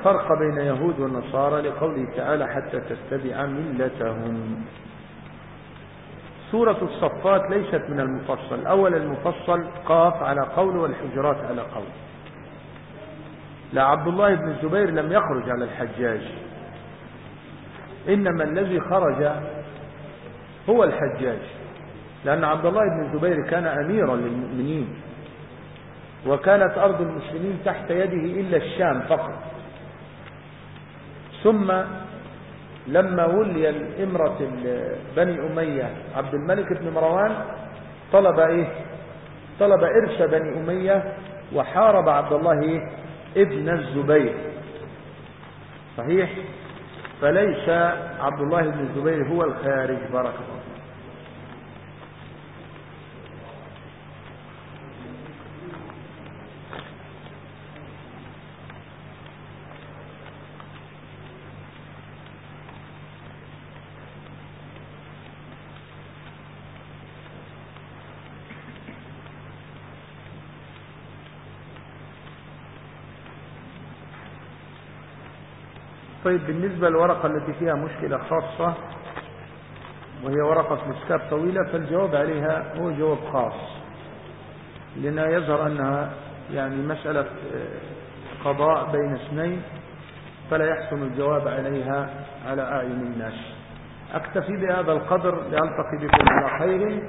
لا فرق بين يهود ونصارى لقوله تعالى حتى تتبع ملتهم. سورة الصفات ليست من المفصل. أول المفصل قاف على قول والحجرات على قول. لا عبد الله بن الزبير لم يخرج على الحجاج. إنما الذي خرج هو الحجاج. لأن عبد الله بن الزبير كان أميرا للمؤمنين وكانت أرض المسلمين تحت يده إلا الشام فقط. ثم لما ولي الإمرة بني أمية عبد الملك بن مروان طلب إيه؟ طلب إرث بني أمية وحارب عبد الله إيه ابن الزبير. صحيح؟ فليس عبد الله بن الزبير هو الخارج بارك الله طيب بالنسبة للورقة التي فيها مشكلة خاصة وهي ورقة مسكاب طويلة فالجواب عليها هو جواب خاص. لأنها يظهر أنها يعني مسألة قضاء بين اثنين فلا يحسن الجواب عليها على أعين الناس. أكتفي بهذا القدر لألتقي بكم على خير.